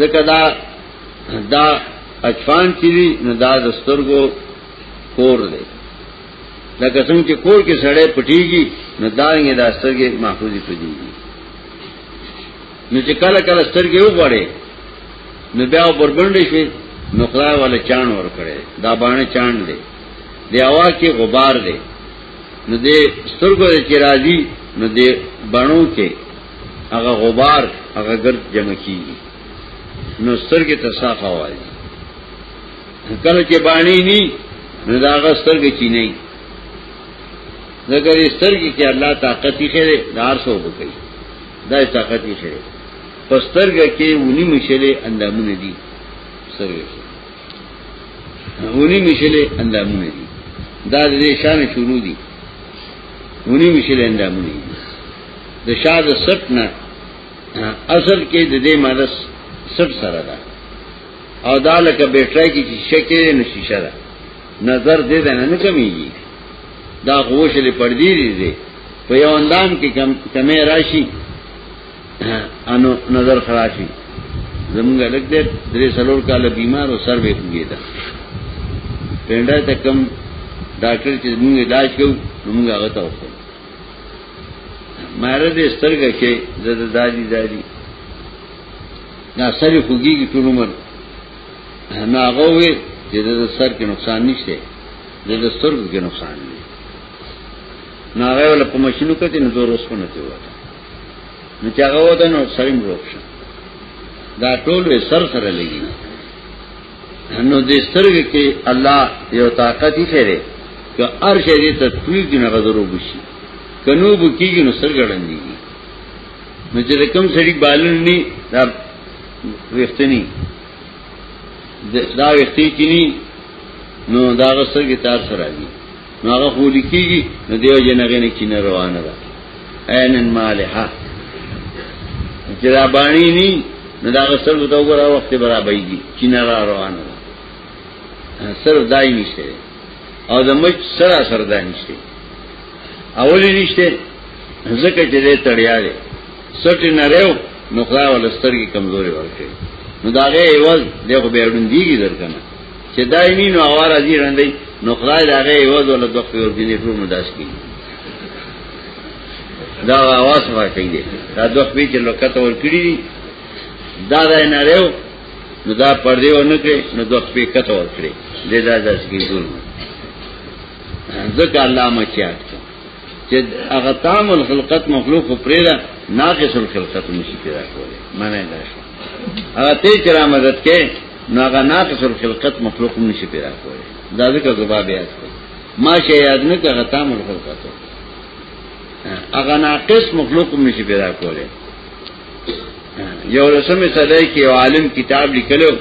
ځکه دا دا اچفان چې وي نو دا د سترګو کور دی لکه څنګه چې کور کې سړی پټيږي نو دا یې د سترګې محفوظي پدېږي نو چې کله کله سترګې وغړې نو بیا بربندې شي نو خدای ولا چان ور کړې دا باندې چان دی دی هوا کې غبار دی نو دې سترګو چې راځي نو دې بڼو کې هغه غبار هغه ګرد جمع کیږي نو سترګې ته صافه وایي کله چې باندې ني نو دا هغه سترګې چی نه ذکر سترګې کې الله طاقت یې خېره دار سو وکړي دا طاقت یې خېره پسترګه کې ونی مشله اندامونه دي سره ونی مشلې اندامونه دي دا د شان شروع دي ونی مشلې اندامونه دي د شاد سټ نه اصل کې د دې مالس سټ سره ده او دا لکه بیټرای کې شیشه کې نه شیشه ده نظر دې ده نه کمیږي دا غوښلې پردي دي په یو اندام کې کم کمې راشي انو نظر خراشي زمونږ لګ دې درې سلور کال بیمار او سر به کوي دا پنده ته کم ډاکټر چې موږ علاج کوو موږ هغه ته وکړو ماره دې سترګه کې د دادی دادی نا سری خوږي کی ټول عمر نه هغه وي چې د سر کې نقصان نشته د سترګو کې نقصان دی ناغه ول په ماشینو کې نو زور وسونه ته وته نو چې هغه وته نو سریم روښه دا ټول یې سر سره لګي نو دې سترګې کې الله یو طاقت یې کړي چې هر شی دې ته کوي کې نه غذرو بشي کنو بو کېږي نو سر ګړندې نو چې کوم سړي بالون ني دا وختنی دا وختي کینی نو دا غسر کې تار سره دي نو هغه خو لیکيږي نو دیو جنغه نه کینه روانه ده عینن مالحه چې دا باندې ني نو دا سر ته وګوره وخت برابرېږي کینه را روانه ده سر دای نشته او د مچ سره سر دای نشته اولی نشته ځکه چې دې تړیا دي سټ نه ریو نو خدای ولستر کی کمزوري ورکړي نو دا غي ایواز دغه بیرون دیږي درکنه چې دایمي نو اوار ازي رندې نو خدای دا غي وځو له دوه په ورګینې ټول مداس کی دا आवाज ورکړي دي دا دوه په چې لوکته ور کړی دي دا دا نه ریو نو دا پردې و نه کړې نو دوه په کته ور کړې دې دا داس کی ټول ذکر الله مچات چې هغه تام الخلقت مخلوق پرېلا ناقص الخلقت نشي پیدا کوله معنی دا شو هغه ته چې را مدد کې نو هغه ناقص الخلقت مخلوق هم نشي پیدا کولی دا ذکر زبا بیا کوي ما شي یاد نه کړه تام الخلقت هغه ناقص مخلوق هم نشي پیدا کولی یو رسمه صدای کې عالم کتاب لیکلو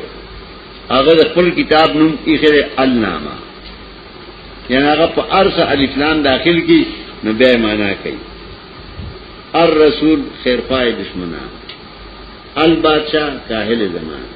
هغه خپل کتاب نوم اخر النامه یعنی هغه په ارسه الف لام داخل کی نو بیا معنا کوي الرسول خیرپای دشمنان البادشاہ کاهل زمان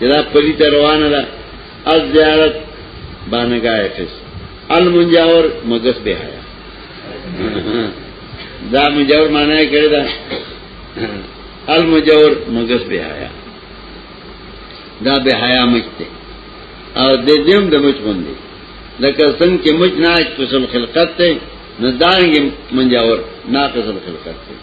جدا پلی ته روانه ده از زیارت بانګا افس المنجاور مګس به حیا دا منجاور معنی کړی دا المنجاور مګس به حیا دا به حیا مچته او د دېم د مچ باندې لکه څنګه چې مچ نه اچ په خلقت ته نه دانګ منجاور ناقص الخلقت ته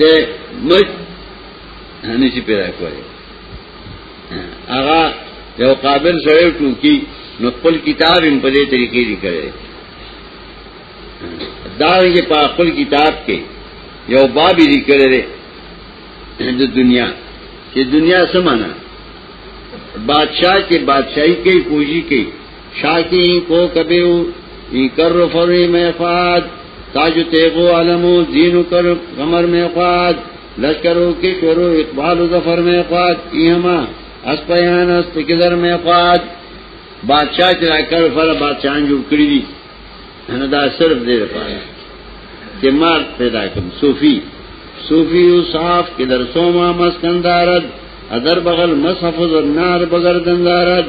ده مج نشي پیدا کوي هغه یو قابل سره ټوکی نو خپل کتاب هم په دې طریقې لیکلی دا یې په خپل کتاب کې یو باب یې لیکلی دی د دنیا چې دنیا سمانه بادشاہ کې بادشاہي کوي کوشي کوي شاکی کو کبیو ای کر فری میں خواد تاج تیغو علمو دینو کر غمر میں خواد لشکرو کی شورو اقبال ظفر میں خواد ایما اس پیان اس تکدر میں خواد بادشاہ چرا کر فر بادشاہ جو کری دی دا صرف دیر پایا کہ مار پیدا کم صوفی صوفی و صاف کے در سوما مسکندارد ادر بغل مسحف و نار بغردندارد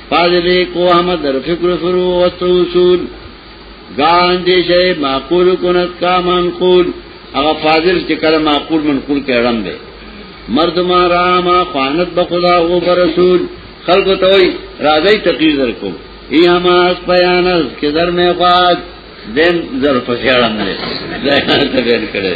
پاجلې کوه مدر فکر فرو او اصول ګان دې شي معقول کونت کا منقول هغه فاضل چې کله معقول منقول کې اړم دی مرد ما را ما خوانت بخدا او برسول خلق ته وي راځي تقریر درکو ای اما اس بیان اس کې در مې خواج دین ظرف شړم نه ځای ته بیان کړي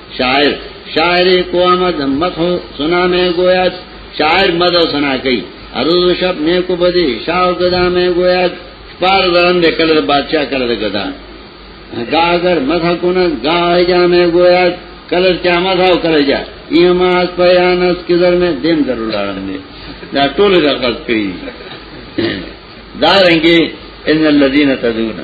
شاعر شاعر کو آمد مت ہو سنا میں گویا شاعر مد و سنا کئی اروز و شب میں کو بدی شاہ و گدا میں گویا پار درن دے کلر بادشاہ کلر گدا گا اگر مت ہکو نا گا ہے جا میں گویا کلر کیا مت ہو کلر جا ایم آس پیان اس کی در میں دیم در لارن دے دا ٹول رقص کری دا رنگی ان اللذین تدونا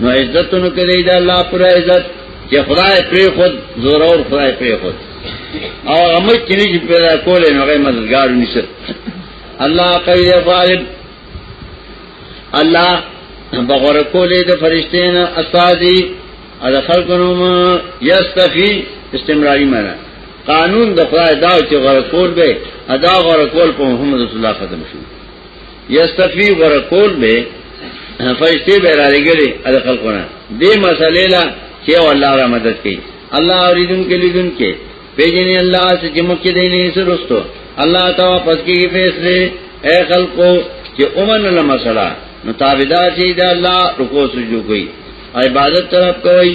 نو عزتونو کې دی دا الله پر عزت چې خدای پری خود زور اور خدای پری خود او هغه چې نه پیدا کول نو هغه مددگار نشي الله قوی غالب الله بغور کولې د فرشتین استادی او د خلقونو یستفی استمراری معنا قانون د خدای دا چې غور کول به ادا غور کول په محمد رسول الله ختم شو یستفی غره کول به فرشتي به را لګلې ال خلقونه دې مسلې لا چې الله را مدد کوي الله اوریدون کې لیدون کې پیجنې الله چې جمع کې دی نه سرستو الله تا واپس کې فیصله اے خلقو چې اومن له مسله نو تابعدار شي دا الله رکوع سجدو کوي عبادت طرف کوي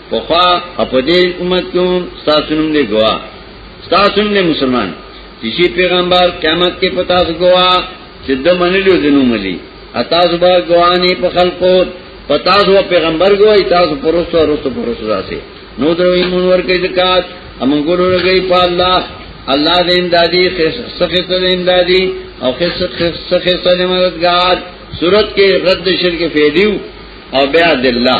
پخوا اپدې امت کوم تاسو نوم دې ګوا تاسو نوم دې مسلمان چې پیغمبر قیامت کې پتا سو ګوا چې د منلو دینو ملي اتا زبا ګوانې په خلقو پتا سو پیغمبر ګوای تاسو پروسو ورسو پروسو راځي نو دروي مون ور کوي زکات امون ګورو لګي په الله الله دې امدادي سخت دې امدادي او خسخ سخت دې مددگار صورت کې رد شرک فیدیو او بیا د الله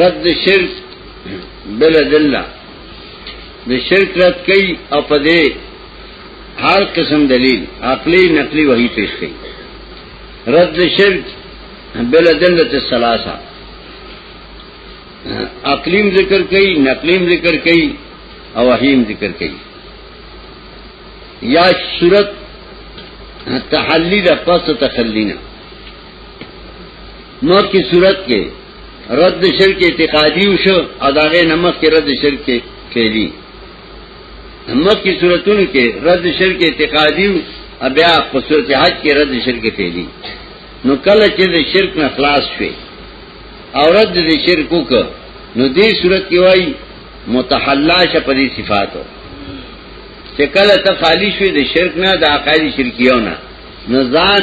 رد شرک بل دلہ د شرک رد کئی او په دې هر قسم دلیل عقلی نقلی وحی پیش کئی رد شرک بل دلت السلاسہ عقلیم ذکر کئی نقلیم ذکر کئی او وحیم ذکر کئی یا صورت تحلی دا پس تخلینا نور کی صورت کې رد شرک اعتقادی وشو او داغه نمک کې رد شرک فعلی نمک کی صورتونو کې رد شرک اعتقادی او بیا په صورت حج کې رد شرک فعلی نو کله چې د شرک نه خلاص شوي او رد د شرک وک نو دې صورت کې وای متحلا شپري صفاتو چې کله ته خالی شوي د شرک نه د عقایدی شرکیونه نو ځان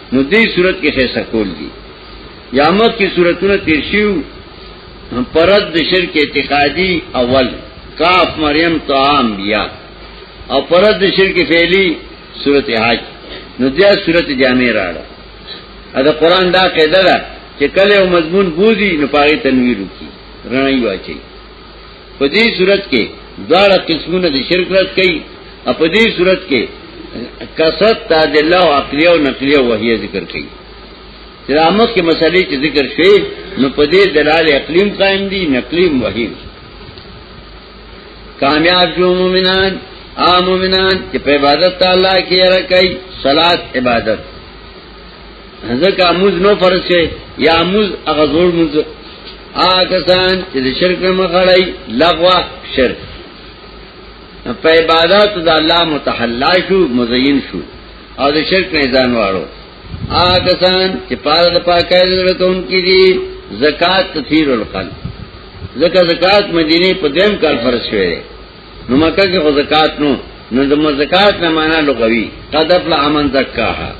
نو دې صورت کې خیسه کول دي یا مخ کی صورتونه تیر شیو پرد د شرک اعتقادی اول کاف مریم تو عام بیا او پرد د شرک فعلی صورت حج نو بیا صورت جامع راړه دا قران دا قاعده ده چې کله یو مضمون بوزي نو پاره تنویر وکي رڼای واچي په دې صورت کې دواړه قسمونه د شرک رد کړي او په دې صورت کې کثرت تعدله او عقلیه او نقلیه وحیه ذکر کړي چې امر کې مسلې چې ذکر شوي نو په دې دلال اقلیم قائم دي نقلیم وحی کامیاب شو مومنان عام مومنان چې په عبادت تعالی کې راکړي صلات عبادت ځکه موز نو فرض شي یا موز هغه زور موز آکسان چې د شرک نه مخړای لغوا شرک په عبادت د الله متحلا شو مزین شو او د شرک نه ځان واړو آکسان چې پاره د پاکه ورکون کې دي زکات تثیر القلب زکه زکات مدینه په دیم کال فرض شوه نو مکه کې خو زکات نو نو د زکات نه معنا لغوي قد افلا امن زکاها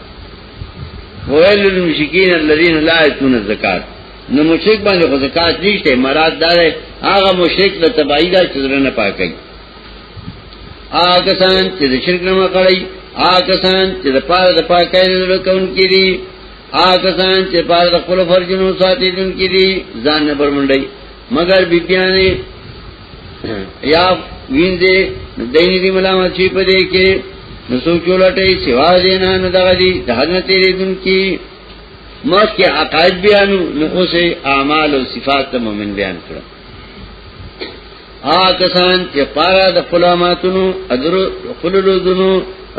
ویل للمشکین الذين لا يتون الزکات نو مشرک باندې خو زکات نشته مراد دا دی هغه مشرک له تبعی دا چذر نه پاکي هغه سان چې د شرک نه مقړی هغه سان چې د پاره د پاکۍ نه کون کړي هغه سان چې پاره د خپل فرجونو ساتي دن کړي ځان نه برمنډي مگر بیبيانه یا وین دې دیني دی ملامت شي په دې کې نو سوچو لټې سوا دې نه نه دغه دي د حضرت دې دن کې مخ کې عقاید بیانو نو اوسه اعمال او صفات ته مؤمن بیان کړو آ کسان چې پارا د خلاماتونو ادرو خللو دنو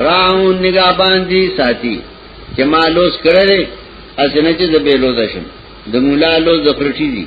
راو نگاه باندې ساتي چې مالوس کړل اسنه چې د بیلو دشم د مولا لوز د پرټی دي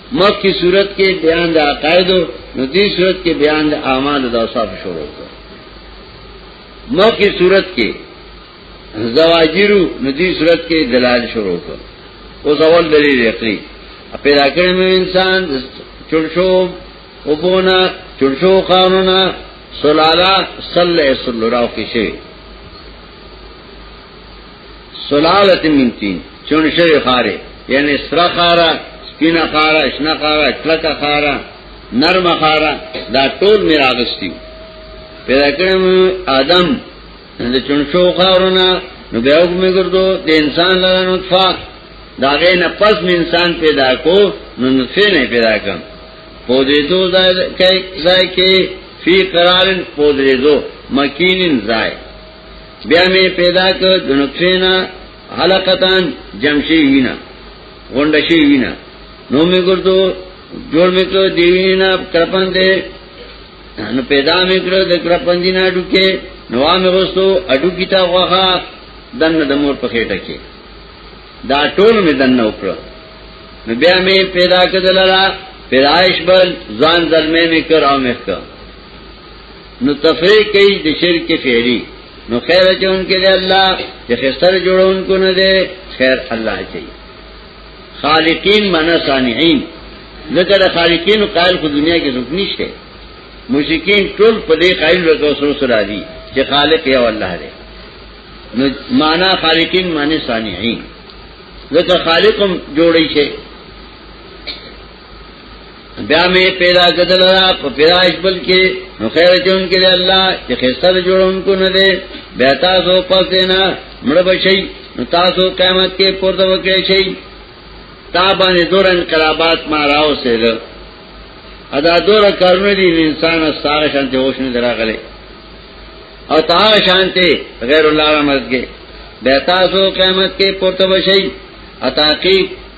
مخ کی صورت کې بیان د عقاید نو دې صورت کې بیان د اعمال د اوصاف شروع کړ مخ کی صورت کې زواجرو نو دې صورت کې دلال شروع کړ او زوال دلیل یقین پیدا کړم انسان چړشو وبونه چړشو قانونا سلالا صلی الله علیه وسلم راو کې شي سلالت من تین چونشوی خاره یعنی سرا خاره سپینا خاره اشنا خاره کلکا خاره نرم خاره دا ټول میرا آغستیو پیدا کرم آدم د چونشو خارونا نو بیا حکمی کردو د انسان لرا نطفا دا غین پس می انسان پیدا کو نو نطفه نه پیدا کم پودریدو زای که فی قرارن پودریدو مکینن زای بیا می پیدا کړ د نطفه نه حلقتان جمشي وینا غونډه شي وینا نو می ګرځو جوړ می کړ دیوینا کرپندې نو پیدا می کړ د کرپندې نه ډوکه نو می غوستو اډو کیتا غوخه دنه د مور په خېټه کې دا ټول می دنه وکړ نو بیا می پیدا کړل را پیدائش بل ځان ظلمه می کړ او می کړ نو تفریح کوي د شرک فعلی نو خیر چون کې دی الله چې خسر جوړون کو نه دی خیر الله چي خالقین معنا صانعين ذکر خالقین قائل په دنیا کې څوک نشته مشرکین ټول په دې قائل ورته سره سره دي چې خالق یو الله دی نو معنا خالقین معنی صانعين ذکر خالقم جوړی شي بیا می پیدا کدل را په پیدائش بل کې نو خیر چون کې الله چې خسر جوړون کو نه دي بیا تاسو پس دینا مړ بشي نو تاسو قیامت کې پورته وکړي شي تا باندې دور انقلابات ما راو سره ادا دور کارونه دي انسان سره شانته هوښ نه دراغله او تا شانته غیر الله رحمت کې بیا تاسو قیامت کې پورته وشي اتاقی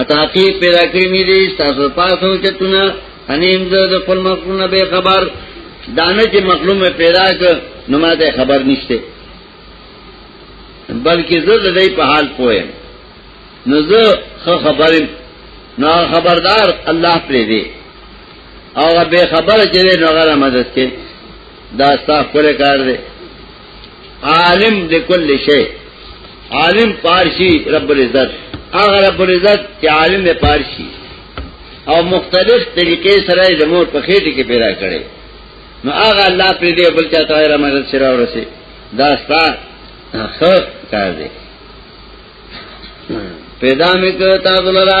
اتاقی پیدا کری می دی ستاسو پاسو چتونا انیم زه د خپل مخونه به خبر دانه چې مخلوم پیدا ک نو ما ته خبر نشته بلکې زه د دې په حال پوهه نو زه خو خبر نو خبردار الله پرې دی او به خبر چې نو غره مدد کې دا ستاسو پر کار دی عالم د کل شی عالم پارشی رب العزت هغه رب العزت چې عالم دی پارشی او مختلف طریقې سره د مور په خېټه کې پیدا کړي نو هغه الله پر دې بل چا ته را مدد سره ورسي دا ستا خو کار دی پیدا مې کړ تاسو لرا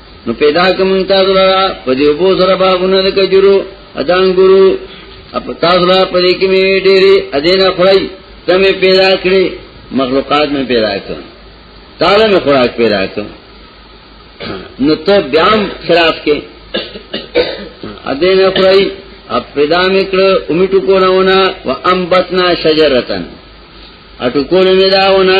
نو پیدا کوم تاسو لرا په دې وبو سره باغونه د کجرو ادان ګورو اپ تاسو لرا په دې کې می ډېری ادینه خړای تمه پیدا کړې مخلوقات می پیدا کړ تعالی می خوراک پیدا کړ نو ته بیا خلاف کې ادینه خړای اپ پیدا می کړ امیټو کولونه و انبتنا شجرتن اټو کولونه داونه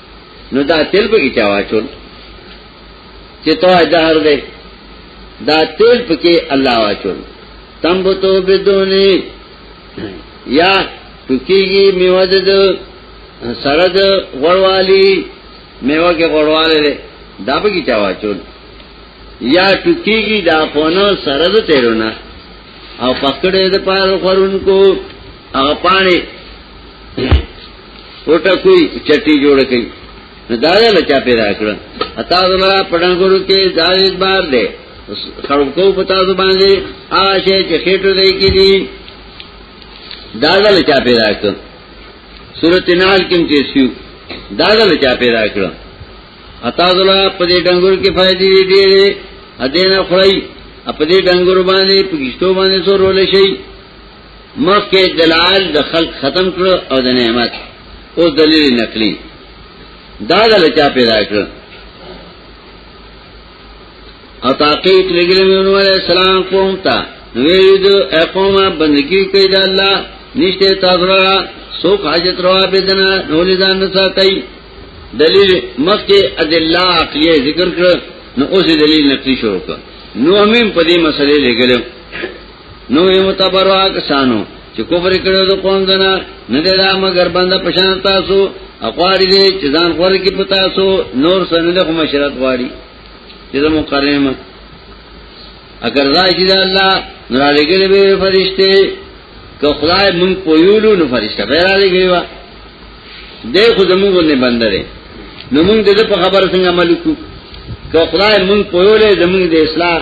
نو دا تیل پکې چا واچول چې تو اجهر دې دا تیل پکې الله واچول تنبتو بدونی یا پکېږي میوه د سره د غړوالی میوه کې غړواله ده دا پکې چا واچول یا پکېږي دا خونه سره د تیرونه او پکړې د پاره خورونکو هغه پانی ټوټه کوي چټي جوړ کوي نو دا له چا پیدا کړ اتا زمرا پډنګورو کې دا اعتبار دی خراب کو پتا زو باندې آشه چې خېټو دی کې دي دا له چا پیدا کړ سورته نال کې چې سیو دا له چا پیدا کړ اتا زلا په دې ډنګور کې فائدې دي ا دې نه خړای په دې ډنګور باندې په کیشتو باندې سو رول شي مخکې دلال د خلق ختم کړو او د نعمت او دلیل نقلی دا د لچا پیدا کړ او تحقیق لګل میونو علی السلام قوم ته ویید اقوما بندگی کوي د الله نشته تاسو را سو حاجت روا بدنا نولې ځان نه ساتي دلیل مخکې ادله عقلیه ذکر کړ نو اوس دلیل نقلی شروع کړ نو همیم په دې مسلې لګلم نو یې متبروا کسانو چې کفر کړو د قوم دنا نه دی دا مگر بنده پشان تاسو اقواری دې چې ځان خور کې پتا سو نور سن له کوم شرط غواړي چې د مقرم اگر راځي دا الله نور لګلې به فرشته که خدای مونږ پویولو نو فرشته به را لګي وا دې خو زموږ نه بندره نو مونږ دې په خبره څنګه عمل وکړو که خدای مونږ پویولې زموږ د اسلام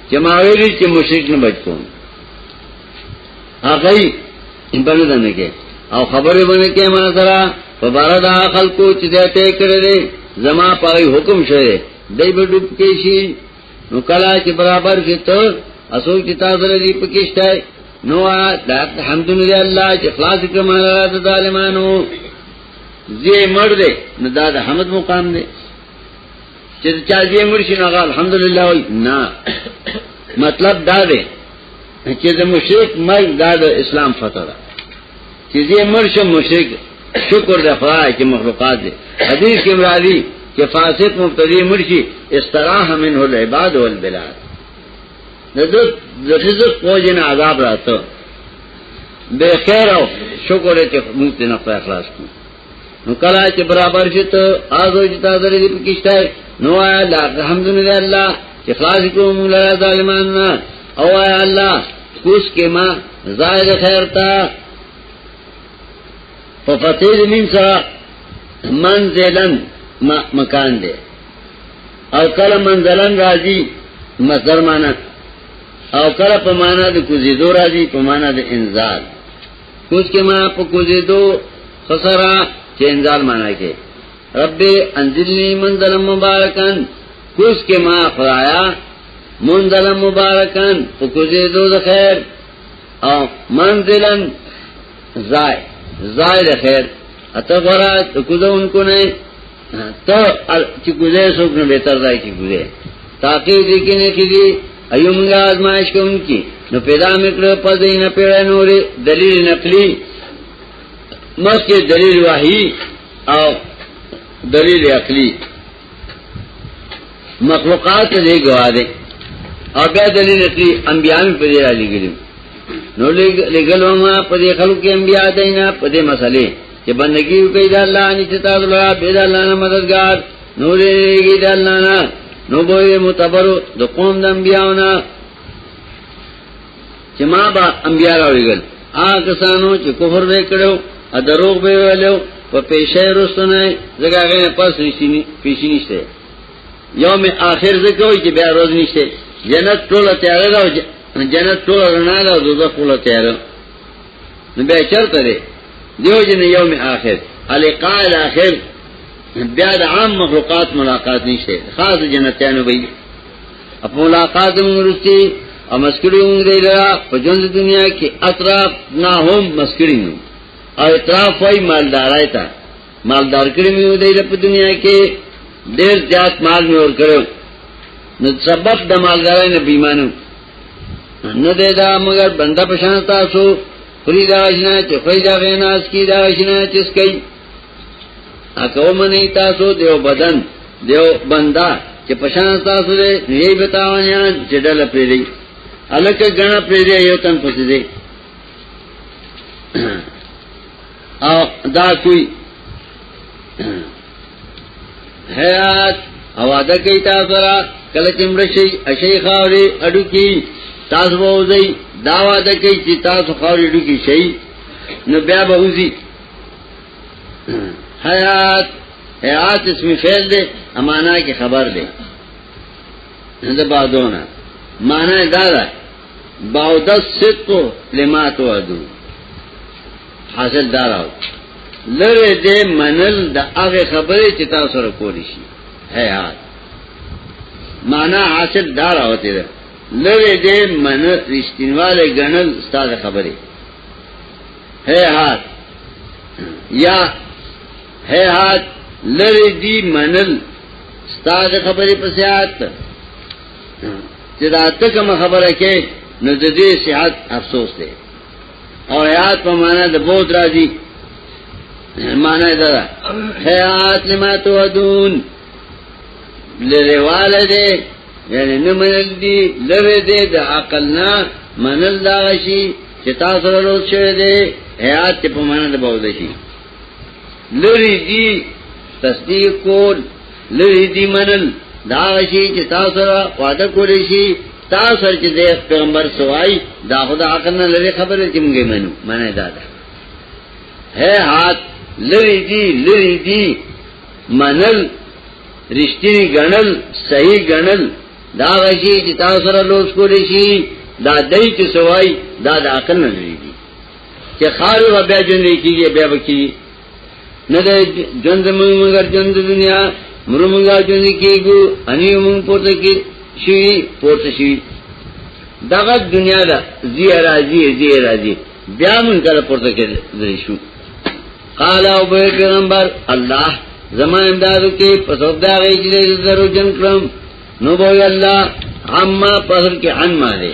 چې ما ویلي چې مشرک نه بچ کوم هغه باندې دنه کې او خبره باندې کې ما سره په بار دا خلکو چې دته کړل زما پای حکم شه دای به ډوب کې شي نو کلا چې برابر کې ته اسو چې تاسو لري پکشته نو دا الحمدلله الله چې خلاص کړم د ظالمانو زی مړ دې نو دا د حمد مقام دی چې چا دې مرشي نه الحمدلله وای نه مطلب دا دی چې د مشرک مرګ دا د اسلام فتح ده چې دې مرشه مشرک شکر د خدای چې مخلوقات دي حدیث کې مرادي چې فاسق مبتدی مرشي استراح منه العباد والبلاد د د رزق وجن عذاب راته به خیر او شکر چې موږ ته نه اخلاص کړو نو کلا چې برابر شت آزو چې تاسو لري په کیشته نو الله الحمدلله الله چې خلاص کوم لا ظالمان او الله کوس کې ما زائد خیر تا په فتیل من سره منزلن مکان دی او کله منزلن راځي مصدر معنا او کله په معنا د کوزیدو راځي په معنا د انزال کوز کې ما په کوزې دو خسرا چې انزال معنا کې رب انزلني منزل مبارکان کوز کې ما خدایا منزل مبارکان په کوزې دو د خیر او منزلن زای زای د خیر اته غره کوزونکو نه ته چې ګوزې څوک نه بهتر ځای کې ګوزې تاکي دې کې نه کېږي ایو موږ آزمائش کوونکی نو پیدا میکړه په دې نه پیړې نورې دلیل نقلی مخکې دلیل وحی او دلیل عقلی مخلوقات دې گواه دي او بیا دلیل عقلی انبیاء په دې را لګیلو نو لګلو ما په دې خلکو کې انبیاء دینه په دې مسلې چې بندگی وکړي د الله ان چې تاسو له به د الله نه مددگار نو لريږي د الله نه نو به متبرو د قوم د انبیاونه چې ما با انبیا راوړل هغه کسانو چې کفر وکړو ا دروغ به ویلو په پیشه رسونه زګا غې پس رښتینی پیشی نشته یوم آخر زکوې چې بیا روز نشته جنت ټوله تیار ده جنت ټوله رڼا ده دوزخ ټوله تیار ده نو به چرته دی دیو جن یوم اخر القاء الاخر بیا د عام مخلوقات ملاقات نشته خاص جنتیانو به په ملاقات ورستی او مسکړی موږ دی لرا په ژوند دنیا کې اطراف نه هم مسکړی نو او اطراف وای مالدارای تا مالدار کړی موږ دی په دنیا کې ډیر زیات مال مې ور کړو نو سبب د مالدارای نه بیمانو نه دی دا مگر بنده پشان تاسو خوري دا شنه چې خوې دا غیناس کی دا شنه چې سکي اکو منی تاسو دیو بدن دیو بندا چې پشان تاسو دې یی بتاونیا چې ډله پیری الک غنا پیری یو تن پسې دی او دا کوئی حیات اواده کوي تاسو را کله چې مړ شي اشي خاوري اډو کې تاسو وځي دا واده کوي چې تاسو خاوري اډو کې شي نو بیا به وځي حیات حیات اسم فعل دی امانا کی خبر دی دا بادونه معنی دا ده باود الصدق لما توعدو حاصل داراو لره دې منل د هغه خبرې چې تاسو سره کولی شي حیات معنا حاصل داراو ته لره دې منل رښتینواله غنل ستاسو خبرې حیات یا حیات لره دې منل ستاسو خبرې په سیات چې دا تکه خبره کې نو د دې صحت افسوس دی او حیات په معنا د بوت راځي معنا دا ده حیات لما تودون لرواله دې یعنی نه منل دي لره دې د عقل نه منل دا شي چې تاسو له لوڅ شوی دې حیات په معنا د بوت شي لری دی تصدیق کول لری دی منل دا شی چې تاسو سره وعده کولی شي تاسو سره چې د پیغمبر سوای دا خدا عقل نه لري خبره چې موږ منو معنی دا ده ہے هات لری دی لری دی منل رښتینی غنل صحیح غنل دا شی چې تاسو سره لوس کولی شي دا دای چې سوای دا د عقل نه لري چې خارو به بیا جون کیږي بیا بکی نه ده جون زمون مگر جون د دنیا مرو مونږه جون کیږو اني مونږ پورته کی شي پورته شي دغه دنیا ده زی راځي زی راځي بیا مونږ کله پورته کېدل شو قال او به پیغمبر الله زما امدادو کې پسو دا غي چې درو جن کړم نو بوي الله عما پسر کې عن ما دي